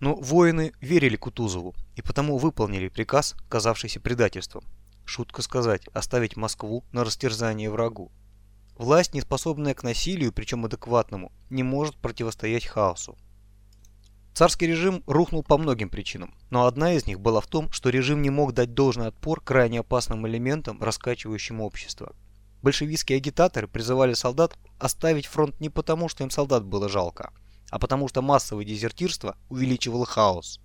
Но воины верили Кутузову и потому выполнили приказ, казавшийся предательством. Шутка сказать, оставить Москву на растерзание врагу. Власть, не способная к насилию, причем адекватному, не может противостоять хаосу. Царский режим рухнул по многим причинам, но одна из них была в том, что режим не мог дать должный отпор крайне опасным элементам, раскачивающим общество. Большевистские агитаторы призывали солдат оставить фронт не потому, что им солдат было жалко, а потому что массовое дезертирство увеличивало хаос.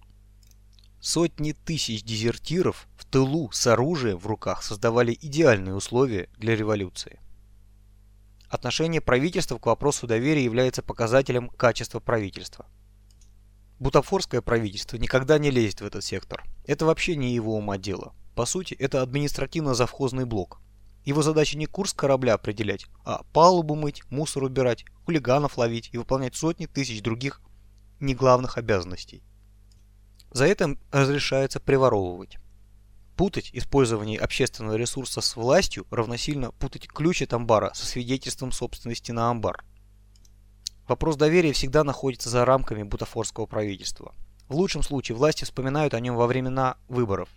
Сотни тысяч дезертиров в тылу с оружием в руках создавали идеальные условия для революции. Отношение правительства к вопросу доверия является показателем качества правительства. Бутафорское правительство никогда не лезет в этот сектор. Это вообще не его ума дело. По сути, это административно-завхозный блок. Его задача не курс корабля определять, а палубу мыть, мусор убирать, хулиганов ловить и выполнять сотни тысяч других неглавных обязанностей. За это разрешается приворовывать. Путать использование общественного ресурса с властью равносильно путать ключ от амбара со свидетельством собственности на амбар. Вопрос доверия всегда находится за рамками бутафорского правительства. В лучшем случае власти вспоминают о нем во времена выборов.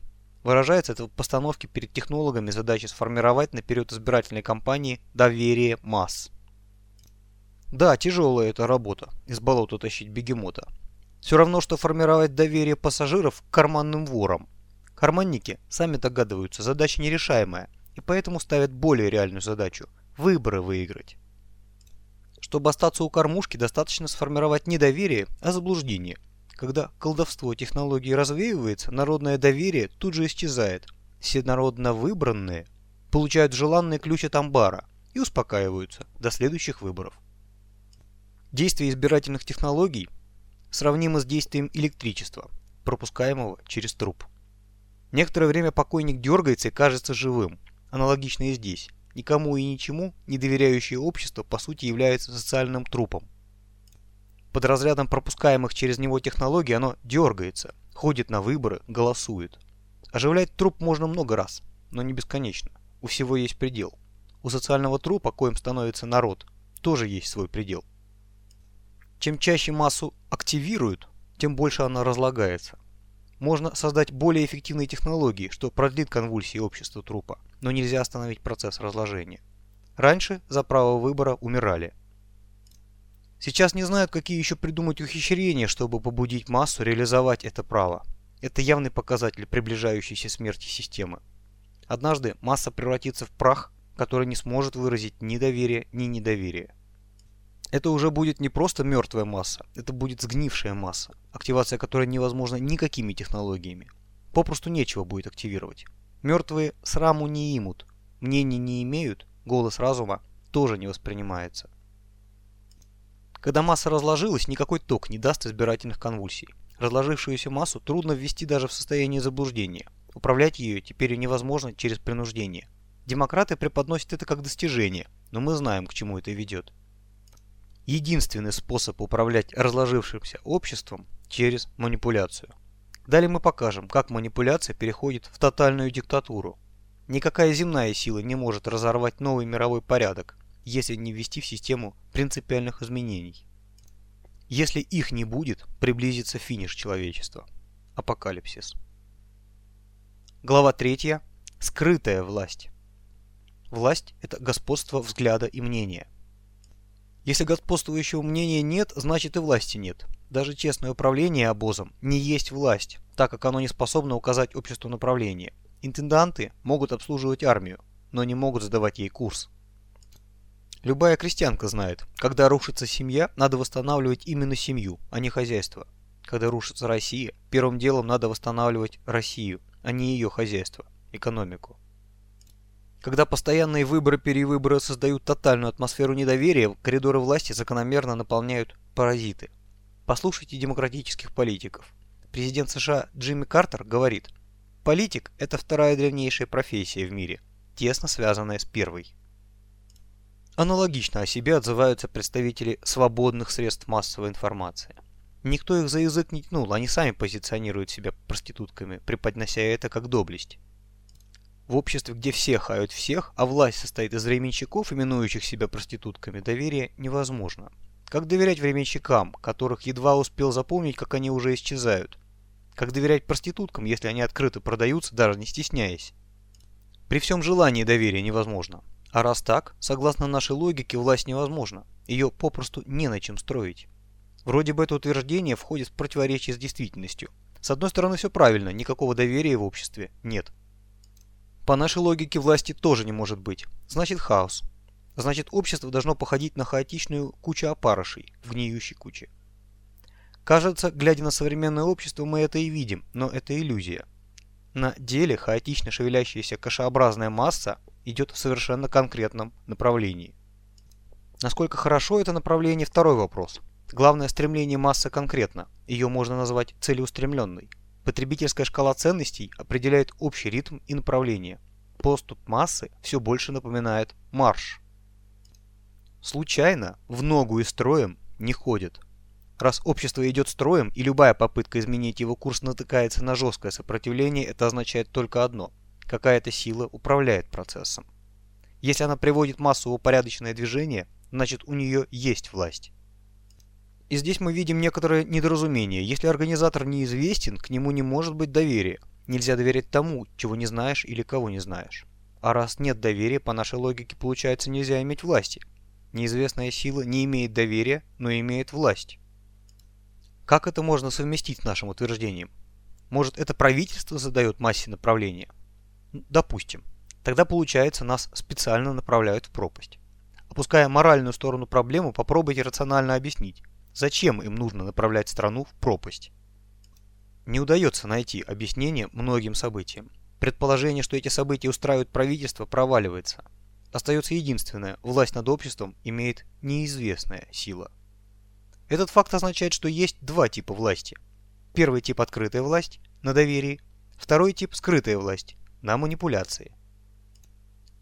Выражается это в постановке перед технологами задачи сформировать на период избирательной кампании доверие масс. Да, тяжелая эта работа, из болота тащить бегемота. Все равно, что формировать доверие пассажиров к карманным ворам. Карманники сами догадываются, задача нерешаемая, и поэтому ставят более реальную задачу – выборы выиграть. Чтобы остаться у кормушки, достаточно сформировать не доверие, а заблуждение. Когда колдовство технологии развеивается, народное доверие тут же исчезает. Все народно выбранные получают желанный ключ от амбара и успокаиваются до следующих выборов. Действие избирательных технологий сравнимо с действием электричества, пропускаемого через труп. Некоторое время покойник дергается и кажется живым. Аналогично и здесь никому и ничему не доверяющее общество по сути является социальным трупом. Под разрядом пропускаемых через него технологий оно дергается, ходит на выборы, голосует. Оживлять труп можно много раз, но не бесконечно. У всего есть предел. У социального трупа, коим становится народ, тоже есть свой предел. Чем чаще массу активируют, тем больше она разлагается. Можно создать более эффективные технологии, что продлит конвульсии общества трупа но нельзя остановить процесс разложения. Раньше за право выбора умирали. Сейчас не знают, какие еще придумать ухищрения, чтобы побудить массу реализовать это право. Это явный показатель приближающейся смерти системы. Однажды масса превратится в прах, который не сможет выразить ни доверия, ни недоверия. Это уже будет не просто мертвая масса, это будет сгнившая масса, активация которой невозможна никакими технологиями. Попросту нечего будет активировать. Мертвые сраму не имут, мнений не имеют, голос разума тоже не воспринимается. Когда масса разложилась, никакой ток не даст избирательных конвульсий. Разложившуюся массу трудно ввести даже в состояние заблуждения. Управлять ее теперь невозможно через принуждение. Демократы преподносят это как достижение, но мы знаем, к чему это ведет. Единственный способ управлять разложившимся обществом через манипуляцию. Далее мы покажем, как манипуляция переходит в тотальную диктатуру. Никакая земная сила не может разорвать новый мировой порядок, если не ввести в систему принципиальных изменений. Если их не будет, приблизится финиш человечества. Апокалипсис. Глава 3. Скрытая власть. Власть – это господство взгляда и мнения. Если господствующего мнения нет, значит и власти нет. Даже честное управление обозом не есть власть, так как оно не способно указать обществу направление. Интенданты могут обслуживать армию, но не могут задавать ей курс. Любая крестьянка знает, когда рушится семья, надо восстанавливать именно семью, а не хозяйство. Когда рушится Россия, первым делом надо восстанавливать Россию, а не ее хозяйство, экономику. Когда постоянные выборы-перевыборы создают тотальную атмосферу недоверия, коридоры власти закономерно наполняют паразиты. Послушайте демократических политиков. президент США Джимми Картер говорит, политик – это вторая древнейшая профессия в мире, тесно связанная с первой. Аналогично о себе отзываются представители свободных средств массовой информации. Никто их за язык не тянул, они сами позиционируют себя проститутками, преподнося это как доблесть. В обществе, где все хают всех, а власть состоит из временщиков, именующих себя проститутками, доверие невозможно. Как доверять временщикам, которых едва успел запомнить, как они уже исчезают? Как доверять проституткам, если они открыто продаются, даже не стесняясь? При всем желании доверия невозможно. А раз так, согласно нашей логике, власть невозможна. Ее попросту не на чем строить. Вроде бы это утверждение входит в противоречие с действительностью. С одной стороны все правильно, никакого доверия в обществе нет. По нашей логике власти тоже не может быть. Значит хаос. Значит общество должно походить на хаотичную кучу опарышей в гниющей куче. Кажется, глядя на современное общество, мы это и видим, но это иллюзия. На деле хаотично шевелящаяся кашеобразная масса идет в совершенно конкретном направлении. Насколько хорошо это направление – второй вопрос. Главное стремление массы конкретно, ее можно назвать целеустремленной. Потребительская шкала ценностей определяет общий ритм и направление. Поступ массы все больше напоминает марш. Случайно в ногу и строем не ходит. Раз общество идет строем и любая попытка изменить его курс натыкается на жесткое сопротивление, это означает только одно – какая-то сила управляет процессом. Если она приводит массу в упорядоченное движение, значит у нее есть власть. И здесь мы видим некоторое недоразумение. Если организатор неизвестен, к нему не может быть доверия. Нельзя доверять тому, чего не знаешь или кого не знаешь. А раз нет доверия, по нашей логике, получается нельзя иметь власти. Неизвестная сила не имеет доверия, но имеет власть. Как это можно совместить с нашим утверждением? Может, это правительство задает массе направления? Допустим. Тогда получается, нас специально направляют в пропасть. Опуская моральную сторону проблемы, попробуйте рационально объяснить, Зачем им нужно направлять страну в пропасть? Не удается найти объяснение многим событиям. Предположение, что эти события устраивают правительство, проваливается. Остается единственное – власть над обществом имеет неизвестная сила. Этот факт означает, что есть два типа власти. Первый тип – открытая власть, на доверии. Второй тип – скрытая власть, на манипуляции.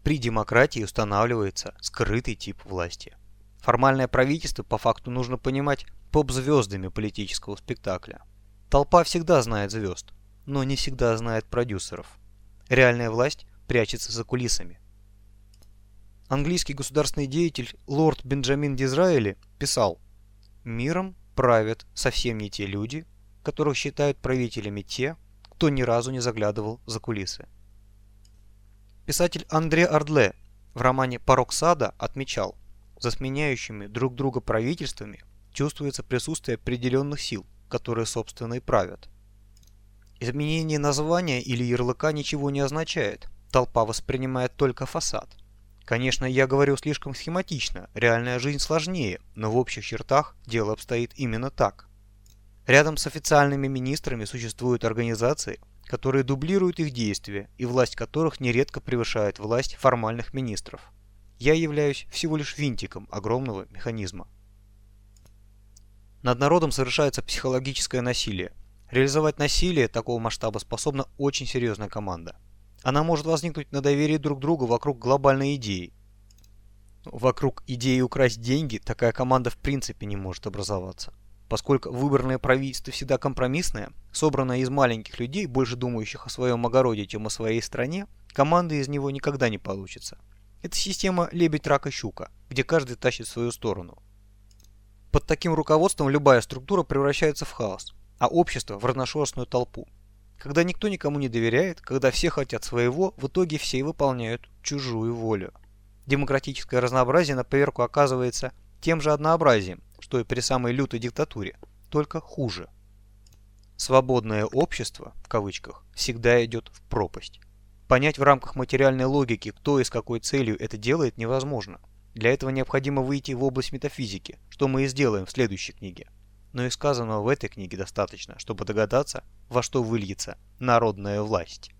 При демократии устанавливается скрытый тип власти. Формальное правительство по факту нужно понимать поп-звездами политического спектакля. Толпа всегда знает звезд, но не всегда знает продюсеров. Реальная власть прячется за кулисами. Английский государственный деятель лорд Бенджамин Дизраэли писал «Миром правят совсем не те люди, которых считают правителями те, кто ни разу не заглядывал за кулисы». Писатель Андре Ардле в романе «Порог сада» отмечал – за сменяющими друг друга правительствами чувствуется присутствие определенных сил, которые, собственно, и правят. Изменение названия или ярлыка ничего не означает, толпа воспринимает только фасад. Конечно, я говорю слишком схематично, реальная жизнь сложнее, но в общих чертах дело обстоит именно так. Рядом с официальными министрами существуют организации, которые дублируют их действия и власть которых нередко превышает власть формальных министров. Я являюсь всего лишь винтиком огромного механизма. Над народом совершается психологическое насилие. Реализовать насилие такого масштаба способна очень серьезная команда. Она может возникнуть на доверии друг друга вокруг глобальной идеи. Вокруг идеи украсть деньги такая команда в принципе не может образоваться. Поскольку выборное правительство всегда компромиссное, собранное из маленьких людей, больше думающих о своем огороде, чем о своей стране, команды из него никогда не получится. Это система лебедь, рак и щука, где каждый тащит свою сторону. Под таким руководством любая структура превращается в хаос, а общество в разношерстную толпу. Когда никто никому не доверяет, когда все хотят своего, в итоге все выполняют чужую волю. Демократическое разнообразие на поверку оказывается тем же однообразием, что и при самой лютой диктатуре, только хуже. Свободное общество, в кавычках, всегда идет в пропасть. Понять в рамках материальной логики, кто и с какой целью это делает, невозможно. Для этого необходимо выйти в область метафизики, что мы и сделаем в следующей книге. Но и сказанного в этой книге достаточно, чтобы догадаться, во что выльется народная власть.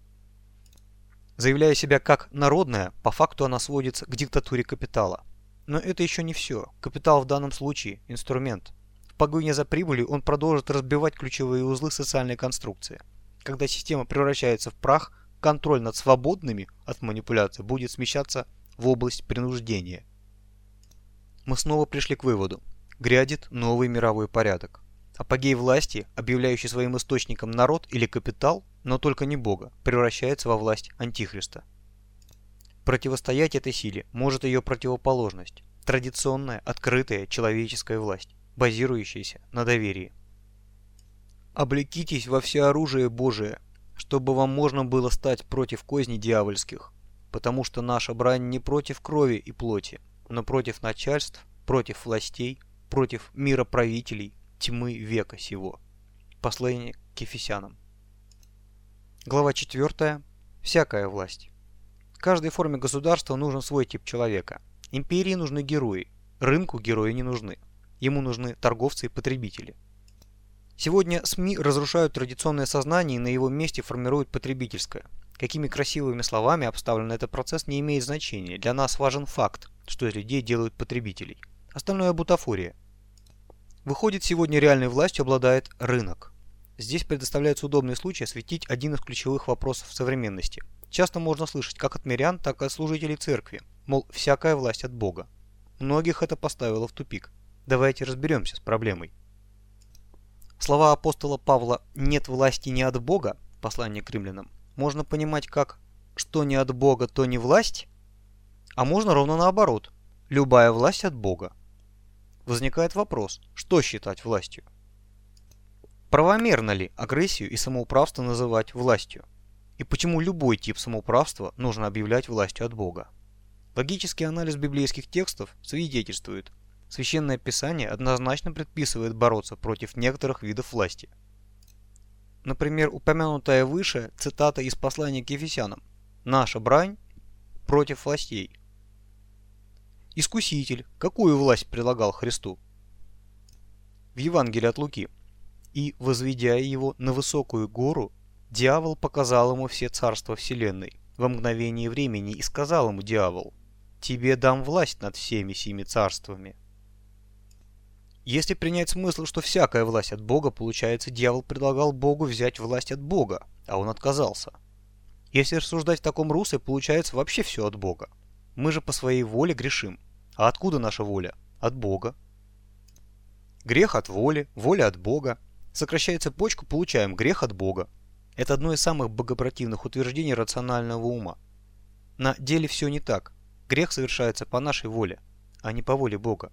Заявляя себя как народная, по факту она сводится к диктатуре капитала. Но это еще не все. Капитал в данном случае – инструмент. В погоне за прибылью он продолжит разбивать ключевые узлы социальной конструкции. Когда система превращается в прах, контроль над свободными от манипуляций будет смещаться в область принуждения. Мы снова пришли к выводу. Грядет новый мировой порядок. Апогей власти, объявляющий своим источником народ или капитал, но только не Бога, превращается во власть Антихриста. Противостоять этой силе может ее противоположность – традиционная, открытая человеческая власть, базирующаяся на доверии. Облекитесь во все оружие Божие, чтобы вам можно было стать против козней дьявольских, потому что наша брань не против крови и плоти, но против начальств, против властей, против мироправителей тьмы века сего. Послание к Ефесянам. Глава 4. Всякая власть. Каждой форме государства нужен свой тип человека. Империи нужны герои, рынку герои не нужны. Ему нужны торговцы и потребители. Сегодня СМИ разрушают традиционное сознание и на его месте формируют потребительское. Какими красивыми словами обставлен этот процесс не имеет значения. Для нас важен факт, что из людей делают потребителей. Остальное бутафория. Выходит, сегодня реальной властью обладает рынок. Здесь предоставляется удобный случай осветить один из ключевых вопросов современности. Часто можно слышать как от мирян, так и от служителей церкви, мол, всякая власть от Бога. Многих это поставило в тупик. Давайте разберемся с проблемой. Слова апостола Павла «нет власти не от Бога» послание к римлянам можно понимать как «что не от Бога, то не власть», а можно ровно наоборот «любая власть от Бога». Возникает вопрос, что считать властью? Правомерно ли агрессию и самоуправство называть властью? И почему любой тип самоуправства нужно объявлять властью от Бога? Логический анализ библейских текстов свидетельствует, Священное Писание однозначно предписывает бороться против некоторых видов власти. Например, упомянутая выше цитата из послания к Ефесянам «Наша брань против властей». Искуситель какую власть предлагал Христу? В Евангелии от Луки. «И, возведя его на высокую гору, дьявол показал ему все царства вселенной во мгновение времени и сказал ему дьявол, «Тебе дам власть над всеми семи царствами». Если принять смысл, что всякая власть от Бога, получается, дьявол предлагал Богу взять власть от Бога, а он отказался. Если рассуждать в таком русле, получается вообще все от Бога. Мы же по своей воле грешим. А откуда наша воля? От Бога. Грех от воли, воля от Бога. Сокращая цепочку, получаем грех от Бога. Это одно из самых богопротивных утверждений рационального ума. На деле все не так. Грех совершается по нашей воле, а не по воле Бога.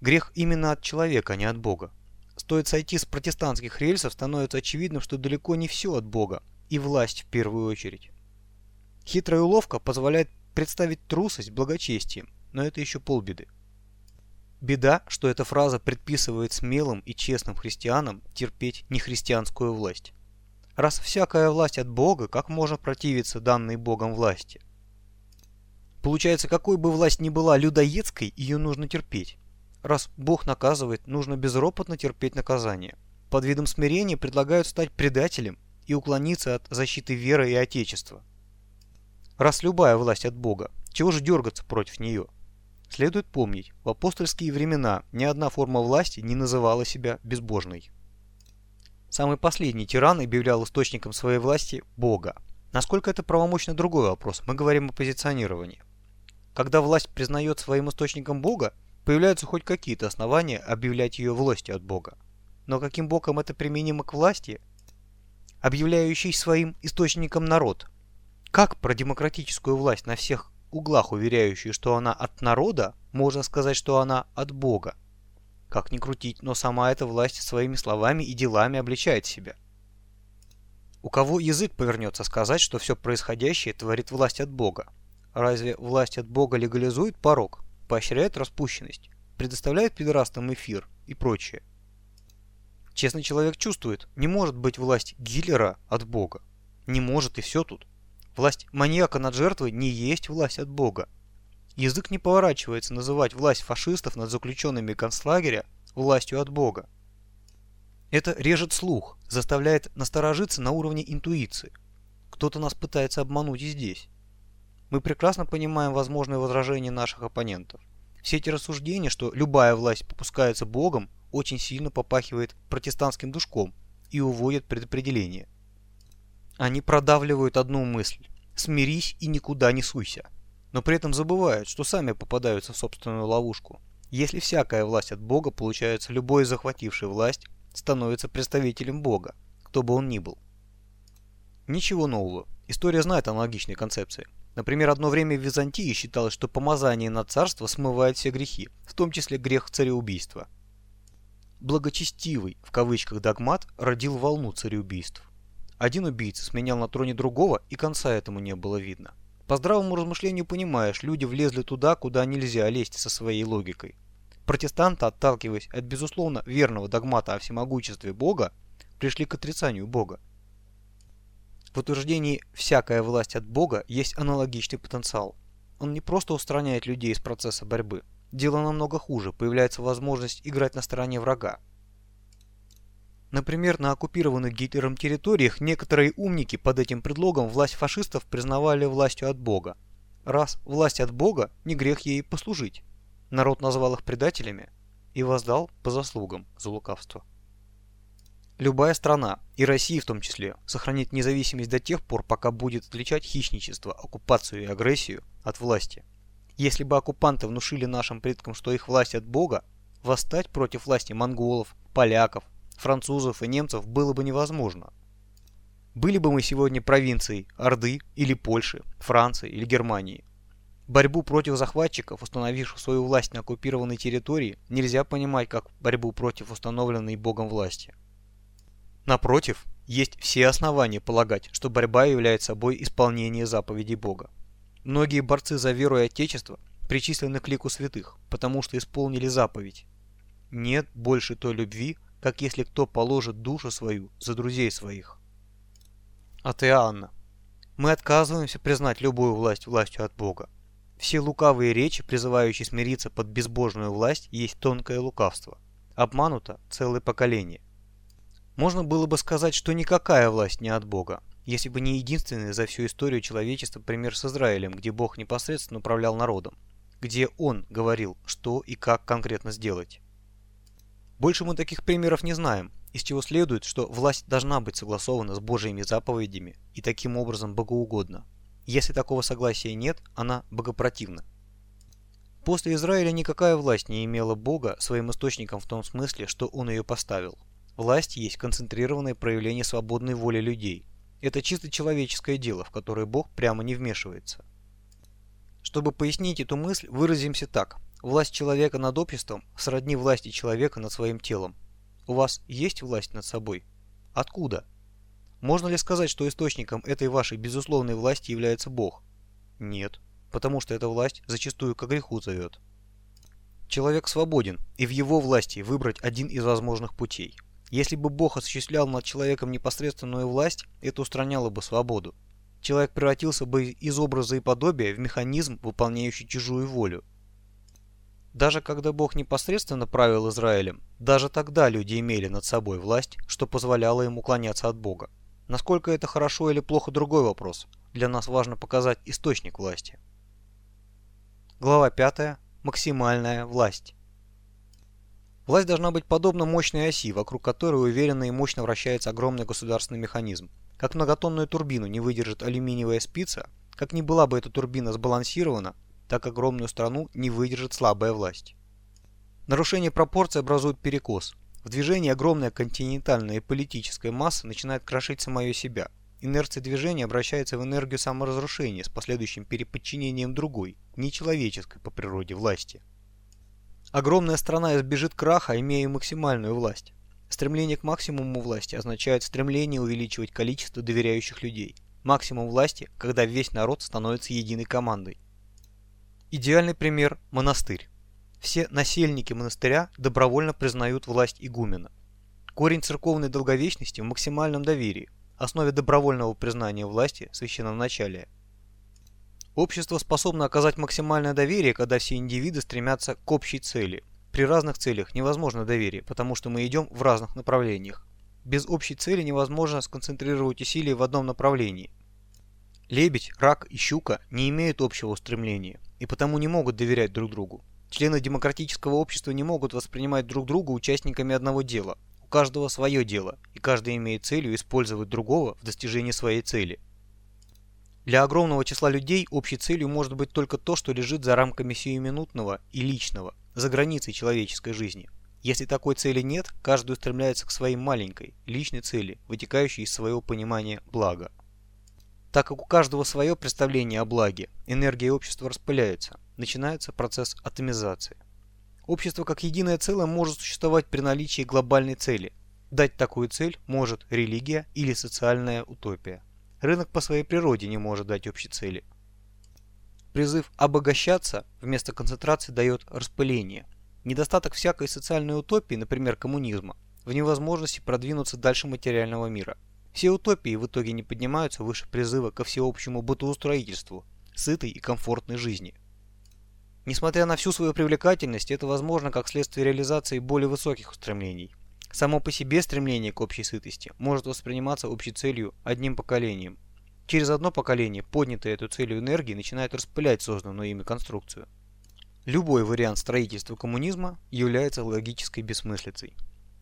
Грех именно от человека, а не от Бога. Стоит сойти с протестантских рельсов, становится очевидным, что далеко не все от Бога, и власть в первую очередь. Хитрая уловка позволяет представить трусость благочестием, но это еще полбеды. Беда, что эта фраза предписывает смелым и честным христианам терпеть нехристианскую власть. Раз всякая власть от Бога, как можно противиться данной Богом власти? Получается, какой бы власть ни была людоедской, ее нужно терпеть. Раз Бог наказывает, нужно безропотно терпеть наказание. Под видом смирения предлагают стать предателем и уклониться от защиты веры и Отечества. Раз любая власть от Бога, чего же дергаться против нее? Следует помнить, в апостольские времена ни одна форма власти не называла себя безбожной. Самый последний тиран объявлял источником своей власти Бога. Насколько это правомочно другой вопрос, мы говорим о позиционировании. Когда власть признает своим источником Бога, появляются хоть какие-то основания объявлять ее властью от Бога. Но каким боком это применимо к власти, объявляющей своим источником народ? Как про демократическую власть на всех углах, уверяющую, что она от народа, можно сказать, что она от Бога? Как ни крутить, но сама эта власть своими словами и делами обличает себя. У кого язык повернется сказать, что все происходящее творит власть от Бога? Разве власть от Бога легализует порог? Поощряет распущенность, предоставляет пидорастам эфир и прочее. Честный человек чувствует, не может быть власть Гиллера от Бога. Не может и все тут. Власть маньяка над жертвой не есть власть от Бога. Язык не поворачивается называть власть фашистов над заключенными концлагеря властью от Бога. Это режет слух, заставляет насторожиться на уровне интуиции. Кто-то нас пытается обмануть и здесь. Мы прекрасно понимаем возможные возражения наших оппонентов. Все эти рассуждения, что любая власть попускается Богом, очень сильно попахивает протестантским душком и уводят предопределение. Они продавливают одну мысль – смирись и никуда не суйся. Но при этом забывают, что сами попадаются в собственную ловушку. Если всякая власть от Бога, получается, любой захвативший власть становится представителем Бога, кто бы он ни был. Ничего нового. История знает аналогичные концепции. Например, одно время в Византии считалось, что помазание на царство смывает все грехи, в том числе грех цареубийства. Благочестивый, в кавычках, догмат родил волну цареубийств. Один убийца сменял на троне другого, и конца этому не было видно. По здравому размышлению понимаешь, люди влезли туда, куда нельзя лезть со своей логикой. Протестанты, отталкиваясь от безусловно верного догмата о всемогуществе Бога, пришли к отрицанию Бога. В утверждении «всякая власть от Бога» есть аналогичный потенциал. Он не просто устраняет людей из процесса борьбы. Дело намного хуже, появляется возможность играть на стороне врага. Например, на оккупированных Гитлером территориях некоторые умники под этим предлогом власть фашистов признавали властью от Бога. Раз власть от Бога, не грех ей послужить. Народ назвал их предателями и воздал по заслугам за лукавство. Любая страна, и Россия в том числе, сохранит независимость до тех пор, пока будет отличать хищничество, оккупацию и агрессию от власти. Если бы оккупанты внушили нашим предкам, что их власть от Бога, восстать против власти монголов, поляков, французов и немцев было бы невозможно. Были бы мы сегодня провинцией Орды или Польши, Франции или Германии. Борьбу против захватчиков, установивших свою власть на оккупированной территории, нельзя понимать как борьбу против установленной Богом власти. Напротив, есть все основания полагать, что борьба является собой исполнение заповедей Бога. Многие борцы за веру и Отечество причислены к лику святых, потому что исполнили заповедь. Нет больше той любви, как если кто положит душу свою за друзей своих. А ты, Анна, мы отказываемся признать любую власть властью от Бога. Все лукавые речи, призывающие смириться под безбожную власть, есть тонкое лукавство. Обмануто целое поколение. Можно было бы сказать, что никакая власть не от Бога, если бы не единственный за всю историю человечества пример с Израилем, где Бог непосредственно управлял народом, где Он говорил, что и как конкретно сделать. Больше мы таких примеров не знаем, из чего следует, что власть должна быть согласована с Божьими заповедями и таким образом богоугодна. Если такого согласия нет, она богопротивна. После Израиля никакая власть не имела Бога своим источником в том смысле, что Он ее поставил. Власть есть концентрированное проявление свободной воли людей. Это чисто человеческое дело, в которое Бог прямо не вмешивается. Чтобы пояснить эту мысль, выразимся так. Власть человека над обществом сродни власти человека над своим телом. У вас есть власть над собой? Откуда? Можно ли сказать, что источником этой вашей безусловной власти является Бог? Нет, потому что эта власть зачастую к греху зовет. Человек свободен, и в его власти выбрать один из возможных путей. Если бы Бог осуществлял над человеком непосредственную власть, это устраняло бы свободу. Человек превратился бы из образа и подобия в механизм, выполняющий чужую волю. Даже когда Бог непосредственно правил Израилем, даже тогда люди имели над собой власть, что позволяло им уклоняться от Бога. Насколько это хорошо или плохо – другой вопрос. Для нас важно показать источник власти. Глава 5. Максимальная власть. Власть должна быть подобна мощной оси, вокруг которой уверенно и мощно вращается огромный государственный механизм. Как многотонную турбину не выдержит алюминиевая спица, как ни была бы эта турбина сбалансирована, так огромную страну не выдержит слабая власть. Нарушение пропорций образует перекос. В движении огромная континентальная и политическая масса начинает крошить самое себя. Инерция движения обращается в энергию саморазрушения с последующим переподчинением другой, нечеловеческой по природе власти. Огромная страна избежит краха, имея максимальную власть. Стремление к максимуму власти означает стремление увеличивать количество доверяющих людей. Максимум власти, когда весь народ становится единой командой. Идеальный пример – монастырь. Все насельники монастыря добровольно признают власть игумена. Корень церковной долговечности в максимальном доверии, основе добровольного признания власти священноначалия. Общество способно оказать максимальное доверие, когда все индивиды стремятся к общей цели. При разных целях невозможно доверие, потому что мы идем в разных направлениях. Без общей цели невозможно сконцентрировать усилия в одном направлении – Лебедь, рак и щука не имеют общего устремления и потому не могут доверять друг другу. Члены демократического общества не могут воспринимать друг друга участниками одного дела. У каждого свое дело, и каждый имеет целью использовать другого в достижении своей цели. Для огромного числа людей общей целью может быть только то, что лежит за рамками сиюминутного и личного, за границей человеческой жизни. Если такой цели нет, каждый устремляется к своей маленькой, личной цели, вытекающей из своего понимания блага. Так как у каждого свое представление о благе, энергия общества распыляется, начинается процесс атомизации. Общество как единое целое может существовать при наличии глобальной цели. Дать такую цель может религия или социальная утопия. Рынок по своей природе не может дать общей цели. Призыв обогащаться вместо концентрации дает распыление. Недостаток всякой социальной утопии, например, коммунизма, в невозможности продвинуться дальше материального мира. Все утопии в итоге не поднимаются выше призыва ко всеобщему бытоустроительству, сытой и комфортной жизни. Несмотря на всю свою привлекательность, это возможно как следствие реализации более высоких устремлений – Само по себе стремление к общей сытости может восприниматься общей целью одним поколением. Через одно поколение поднятая эту целью энергии начинает распылять созданную ими конструкцию. Любой вариант строительства коммунизма является логической бессмыслицей.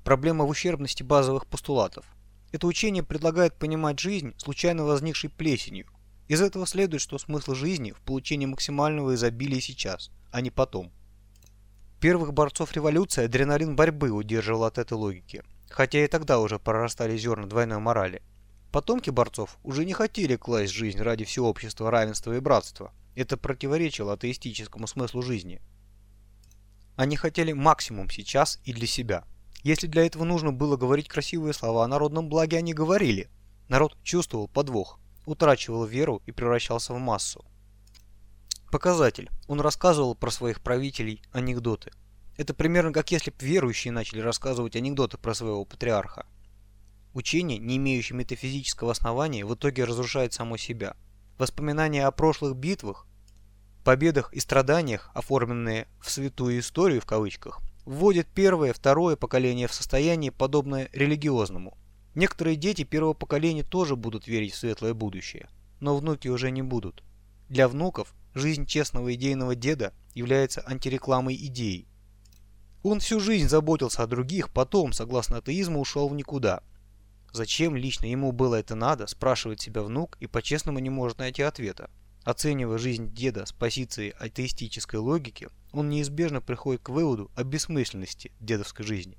Проблема в ущербности базовых постулатов. Это учение предлагает понимать жизнь случайно возникшей плесенью. Из этого следует, что смысл жизни в получении максимального изобилия сейчас, а не потом. Первых борцов революции адреналин борьбы удерживал от этой логики, хотя и тогда уже прорастали зерна двойной морали. Потомки борцов уже не хотели класть жизнь ради всеобщества, равенства и братства. Это противоречило атеистическому смыслу жизни. Они хотели максимум сейчас и для себя. Если для этого нужно было говорить красивые слова о народном благе, они говорили. Народ чувствовал подвох, утрачивал веру и превращался в массу. Показатель. Он рассказывал про своих правителей анекдоты. Это примерно как если бы верующие начали рассказывать анекдоты про своего патриарха. Учение, не имеющее метафизического основания, в итоге разрушает само себя. Воспоминания о прошлых битвах, победах и страданиях, оформленные в «святую историю» в кавычках, вводят первое, второе поколение в состояние, подобное религиозному. Некоторые дети первого поколения тоже будут верить в светлое будущее, но внуки уже не будут. Для внуков жизнь честного идейного деда является антирекламой идеи. Он всю жизнь заботился о других, потом, согласно атеизму, ушел в никуда. Зачем лично ему было это надо, спрашивает себя внук и по-честному не может найти ответа. Оценивая жизнь деда с позиции атеистической логики, он неизбежно приходит к выводу о бессмысленности дедовской жизни.